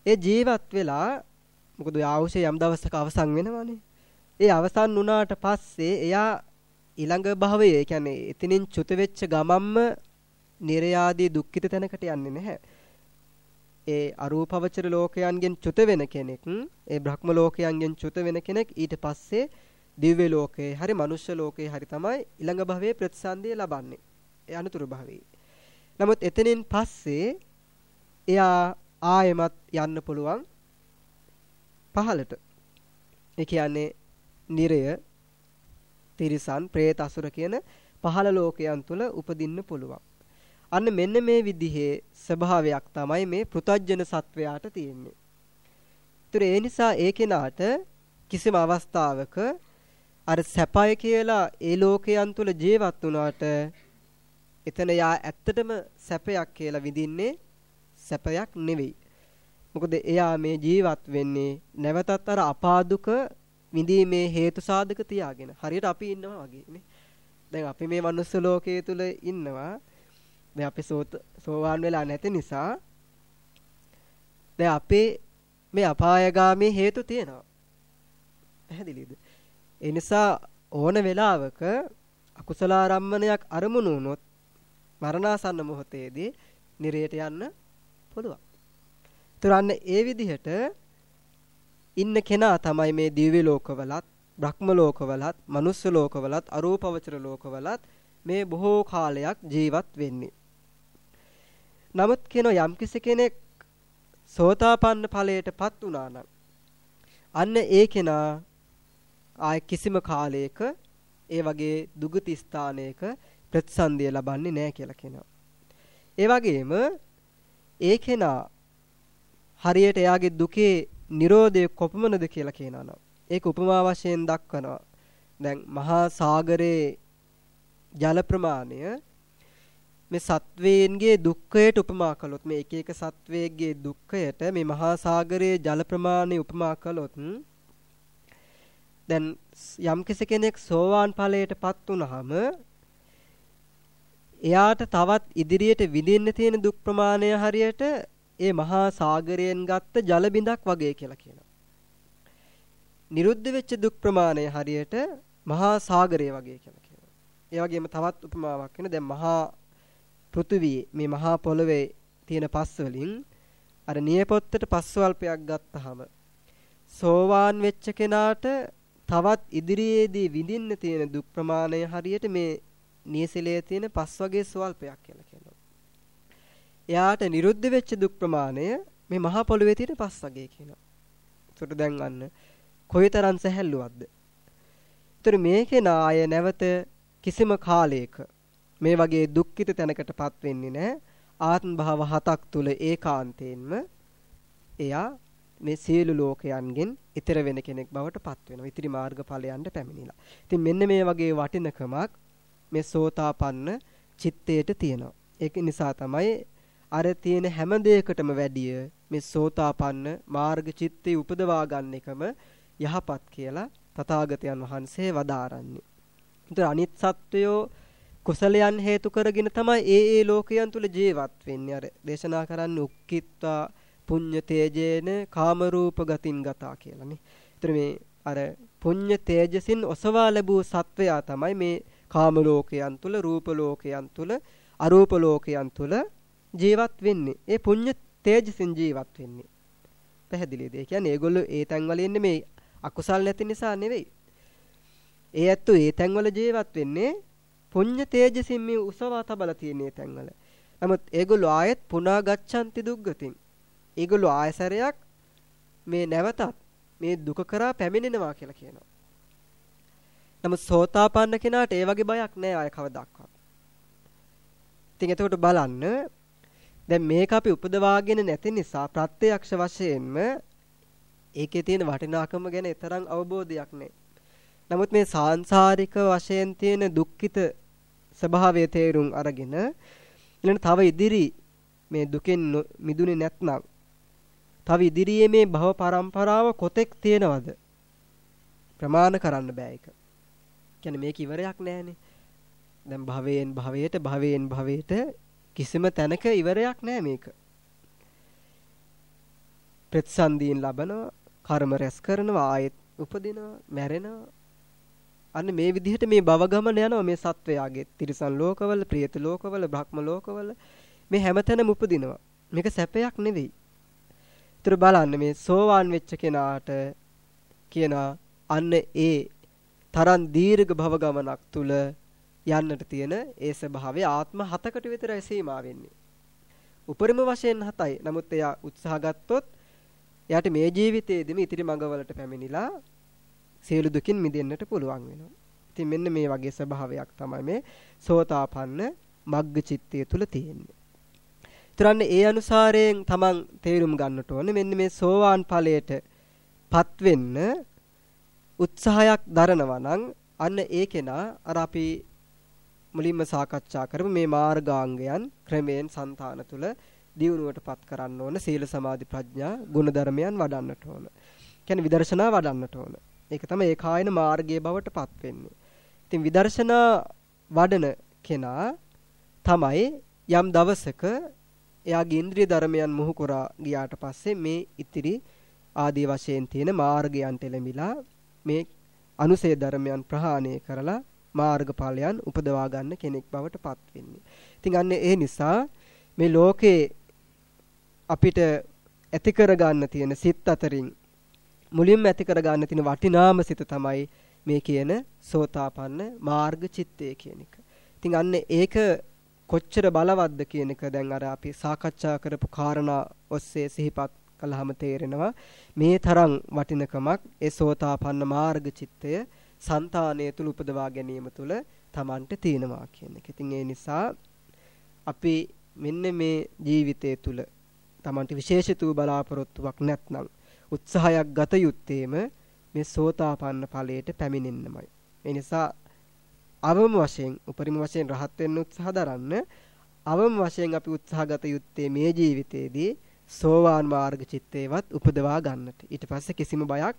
ඒ ජීවත් වෙලා මොකද ආවුෂය යම් දවසක අවසන් වෙනවනේ. ඒ අවසන් වුණාට පස්සේ එයා ඊළඟ භවයේ ඒ කියන්නේ එතනින් චුත වෙච්ච ගමම්ම නිර්යාදී දුක්ඛිත තැනකට යන්නේ නැහැ. ඒ අරූපවචර ලෝකයන්ගෙන් චුත වෙන කෙනෙක් ඒ බ්‍රහ්ම ලෝකයන්ගෙන් චුත වෙන කෙනෙක් ඊට පස්සේ දිව්‍ය ලෝකේ හරි මනුෂ්‍ය ලෝකේ හරි තමයි ඊළඟ භවයේ ප්‍රතිසන්දිය ලබන්නේ. ඒ අනුතුරු භවයේ. නමුත් එතනින් පස්සේ එයා ආයෙමත් යන්න පුළුවන් පහලට. ඒ කියන්නේ නිරය තිරිසන්, പ്രേත අසුර කියන පහළ ලෝකයන් තුල උපදින්න පුළුවන්. අන්න මෙන්න මේ විදිහේ ස්වභාවයක් තමයි මේ පෘතජ්ජන සත්වයාට තියෙන්නේ. ඒතර ඒ නිසා ඒ කෙනාට කිසිම අවස්ථාවක අර සැපය කියලා ඒ ලෝකයන් තුල ජීවත් වුණාට එතන යා ඇත්තටම සැපයක් කියලා විඳින්නේ සැපයක් නෙවෙයි. මොකද එයා මේ ජීවත් වෙන්නේ නැවතත් අර අපාදුක විඳීමේ හේතු සාධක තියාගෙන. හරියට අපි ඉන්නවා වගේ නේ. දැන් අපි මේ මනුස්ස ලෝකයේ තුල ඉන්නවා. දැන් අපි සෝවාන් වෙලා නැති නිසා දැන් අපේ මේ අපායගාමී හේතු තියෙනවා. පැහැදිලිද? ඒ නිසා ඕන වෙලාවක අකුසලාරම්මණයක් අරමුණු වුණොත් මරණාසන්න මොහොතේදී නිරයට යන්න පුළුවන්. ඒතරන්න ඒ විදිහට ඉන්න කෙනා තමයි මේ දිව්‍ය ලෝකවලත්, බ්‍රහ්ම ලෝකවලත්, මනුස්ස ලෝකවලත්, අරූපවචර ලෝකවලත් මේ බොහෝ කාලයක් ජීවත් වෙන්නේ. නමුත් කියන යම්කිසි කෙනෙක් සෝතාපන්න ඵලයටපත් වුණා නම් අන්න ඒ කෙනා ආය කිසිම කාලයක ඒ වගේ දුගති ස්ථානයක ප්‍රතිසන්දිය ලබන්නේ නැහැ කියලා කියනවා. ඒ වගේම ඒ කෙනා හරියට එයාගේ දුකේ Nirodhe කොපමණද කියලා කියනවා නම් ඒක උපමා වශයෙන් දක්වනවා. දැන් මහා සාගරයේ ජල ප්‍රමාණය මේ සත්වයන්ගේ දුක්ඛයට උපමා කළොත් මේ එක එක සත්වයේගේ දුක්ඛයට මේ මහා සාගරයේ ජල ප්‍රමාණය උපමා කළොත් දැන් යම් කෙනෙක් සෝවාන් ඵලයටපත් වුනහම එයාට තවත් ඉදිරියට විඳින්න තියෙන දුක් ප්‍රමාණය හරියට ඒ මහා සාගරයෙන් ගත්ත ජල බිඳක් වගේ කියලා කියනවා. නිරුද්ධ වෙච්ච දුක් ප්‍රමාණය හරියට මහා සාගරය වගේ කියලා කියනවා. ඒ වගේම තවත් උපමාවක් වෙන දැන් මහා පෘථිවියේ මේ මහා පොළවේ තියෙන පස් වලින් අර නියපොත්තට පස් ස්වල්පයක් ගත්තාම සෝවාන් වෙච්ච කෙනාට තවත් ඉදිරියේදී විඳින්න තියෙන දුක් ප්‍රමාණය හරියට මේ නියසලයේ තියෙන පස් වගේ ස්වල්පයක් කියලා කියනවා. එයාට නිරුද්ධ වෙච්ච දුක් ප්‍රමාණය මේ මහා පොළවේ තියෙන පස් වගේ කියනවා. ඒකට දැන් අන්න කොයිතරම් සැහැල්ලුවක්ද? ඒතර මේකේ නාය නැවත කිසිම කාලයක මේ වගේ දුක්ඛිත තැනකටපත් වෙන්නේ නැහැ. ආත්ම භාව හතක් තුල ඒකාන්තයෙන්ම එයා මේ සියලු ලෝකයන්ගෙන් ඊතර වෙන කෙනෙක් බවට පත් වෙනවා. ඉතිරි මාර්ගඵලයන්ට පැමිණිලා. ඉතින් මෙන්න මේ වගේ වටිනකමක් මේ සෝතාපන්න චිත්තයට තියෙනවා. ඒක නිසා තමයි අර තියෙන හැම දෙයකටම වැඩිය මේ සෝතාපන්න මාර්ග චිත්තේ උපදවා ගන්න එකම යහපත් කියලා තථාගතයන් වහන්සේ වදාරන්නේ. ඒතර අනිත් සත්වයෝ කුසලයන් හේතු කරගෙන තමයි ඒ ඒ ලෝකයන් තුල ජීවත් වෙන්නේ. අර දේශනා කරන්නේ උක්කිත්වා පුඤ්ඤ තේජේන කාම රූප ගතින් ගතා කියලානේ. ඒතර මේ අර පුඤ්ඤ තේජසින් ඔසවා ලැබූ සත්වයා තමයි මේ කාම ලෝකයන් තුල රූප ලෝකයන් තුල අරූප ලෝකයන් තුල ජීවත් වෙන්නේ. ඒ පුඤ්ඤ තේජසින් ජීවත් වෙන්නේ. පැහැදිලිද? ඒ කියන්නේ ඒගොල්ලෝ ඒ තැන්වල ඉන්නේ මේ අකුසල් නැති නිසා නෙවෙයි. ඒ ඇත්තෝ ඒ තැන්වල ජීවත් වෙන්නේ පුඤ්ඤ තේජසින් මේ උසවා තබලා තියෙන මේ තැන්වල. නමුත් ඒගොල්ලෝ ආයෙත් පුනා ගච්ඡanti දුග්ගතින්. ඒගොල්ලෝ ආයසරයක් මේ නැවතත් මේ දුක කරා පැමිණෙනවා කියලා කියනවා. නමුත් සෝතාපන්න කෙනාට ඒ වගේ බයක් නෑ ආය කවදාවත්. ඉතින් එතකොට බලන්න දැන් මේක අපි උපදවාගෙන නැති නිසා ප්‍රත්‍යක්ෂ වශයෙන්ම ඒකේ තියෙන වටිනාකම ගැන තරම් අවබෝධයක් නැහැ. නමුත් මේ සාංශාරික වශයෙන් තියෙන දුක්ඛිත ස්වභාවය තේරුම් අරගෙන ඊළඟ තව ඉදිරි මේ දුකෙන් මිදුනේ නැත්නම් තව ඉදිරියේ මේ භව පරම්පරාව කොතෙක් තියෙනවද ප්‍රමාණ කරන්න බෑ ඒක. කියන්නේ මේක ඉවරයක් නෑනේ. දැන් භවයෙන් භවයට භවයෙන් භවයට කිසිම තැනක ඉවරයක් නෑ මේක. ප්‍රතිසන්දීන් ලබනවා, කර්ම රැස් කරනවා, ආයෙත් උපදිනවා, මැරෙනවා. අන්න මේ විදිහට මේ භව ගමන යනවා මේ සත්වයාගේ තිරිසන් ලෝකවල, ප්‍රියත ලෝකවල, බ්‍රහ්ම ලෝකවල මේ හැමතැනම උපදිනවා. මේක සැපයක් නෙවෙයි. ඒතර බලන්න මේ සෝවාන් වෙච්ච කෙනාට කියනවා අන්න ඒ තරම් දීර්ඝ භව ගමනක් තුල යන්නට තියෙන ඒ ස්වභාවය ආත්ම හතකට විතරයි සීමා වෙන්නේ. උපරිම වශයෙන් හතයි. නමුත් එයා උත්සාහ ගත්තොත් එයාට මේ ජීවිතයේදීම ඉතිරි මඟවලට පැමිණිලා සියලු දුකින් මිදෙන්නට පුළුවන් වෙනවා. ඉතින් මෙන්න මේ වගේ ස්වභාවයක් තමයි මේ සෝතාපන්න මග්ග චිත්තය තුල තියෙන්නේ. ඊතරන්නේ ඒ අනුසාරයෙන් තමන් තේරුම් ගන්නට ඕනේ මෙන්න මේ සෝවාන් ඵලයට පත් වෙන්න උත්සාහයක් දරනවා නම් අන්න ඒ කෙනා අර අපි මුලින්ම සාකච්ඡා කරමු මේ මාර්ගාංගයන් ක්‍රමයෙන් సంతාන තුල දියුණුවටපත් කරන්න ඕන සීල සමාධි ප්‍රඥා ගුණ ධර්මයන් වඩන්නට ඕන. කියන්නේ විදර්ශනා වඩන්නට ඕන. ඒක තමයි ඒ කායන මාර්ගයේ බවටපත් වෙන්නේ. ඉතින් විදර්ශනා වඩන කෙනා තමයි යම් දවසක එයාගේ ඉන්ද්‍රිය ධර්මයන් මුහු කරා ගියාට පස්සේ මේ ඉතිරි ආදී වශයෙන් තියෙන මාර්ගයන්ට එළඹිලා මේ අනුසේ ධර්මයන් ප්‍රහාණය කරලා මාර්ගඵලයන් උපදවා ගන්න කෙනෙක් බවට පත් වෙන්නේ. ඉතින් අන්න ඒ නිසා මේ ලෝකේ අපිට ඇති කරගන්න තියෙන සිත් අතරින් මුලින්ම ඇති කරගන්න තියෙන වටිනාම සිත තමයි මේ කියන සෝතාපන්න මාර්ග චිත්තය කියන එක. ඉතින් අන්න ඒක කොච්චර බලවත්ද කියන එක දැන් අර අපි සාකච්ඡා කරපු කාරණා ඔස්සේ සිහිපත් කළාම තේරෙනවා මේ තරම් වටිනකමක් ඒ සෝතාපන්න මාර්ග චිත්තය సంతානය තුල උපදවා ගැනීම තුල Tamanට තියෙනවා කියන එක. ඉතින් ඒ නිසා අපි මෙන්න මේ ජීවිතය තුල Tamanට විශේෂිත වූ බලාපොරොත්තුවක් නැත්නම් උත්සාහයක් ගත යුත්තේම මේ සෝතාපන්න ඵලයට පැමිණෙන්නමයි. ඒ නිසා අවම වශයෙන් උපරිම වශයෙන් රහත් වෙන්න උත්සාහ දරන්න අවම වශයෙන් අපි උත්සාහ ගත යුත්තේ මේ ජීවිතේදී සෝවාන් මාර්ග චිත්තේවත් උපදවා ගන්නට. ඊට පස්සේ කිසිම බයක්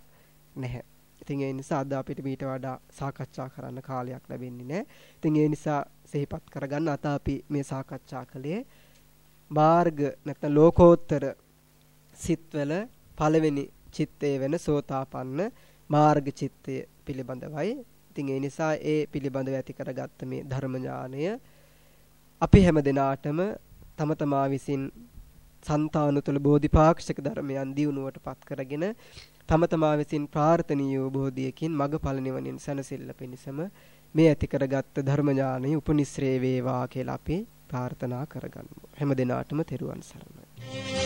නැහැ. ඉතින් ඒ නිසා අද අපිට මීට වඩා සාකච්ඡා කරන්න කාලයක් ලැබෙන්නේ නැහැ. ඉතින් ඒ නිසා සිහිපත් කරගන්න අත අපි මේ සාකච්ඡා කළේ මාර්ග නැත්නම් ලෝකෝත්තර සිත්වල පළවෙනි චිත්තය වෙන සෝතාපන්න මාර්ග චිත්තය පිළිබඳවයි. ඉතින් ඒ නිසා ඒ පිළිබඳව ඇති කරගත්ත මේ ධර්ම ඥානය අපි හැම දිනාටම තම තමා විසින් సంతాන තුළ බෝධිපාක්ෂික ධර්මයන් දියුණුවට පත් කරගෙන තම තමා විසින් ප්‍රාර්ථනීය බෝධියකින් මගඵල නිවනින් සැනසෙල්ල පිණිසම මේ ඇති කරගත්ත ධර්ම ඥානය උපනිශ්‍රේ වේවා කියලා අපි ප්‍රාර්ථනා කරගන්නු හැම දිනාටම තෙරුවන් සරණයි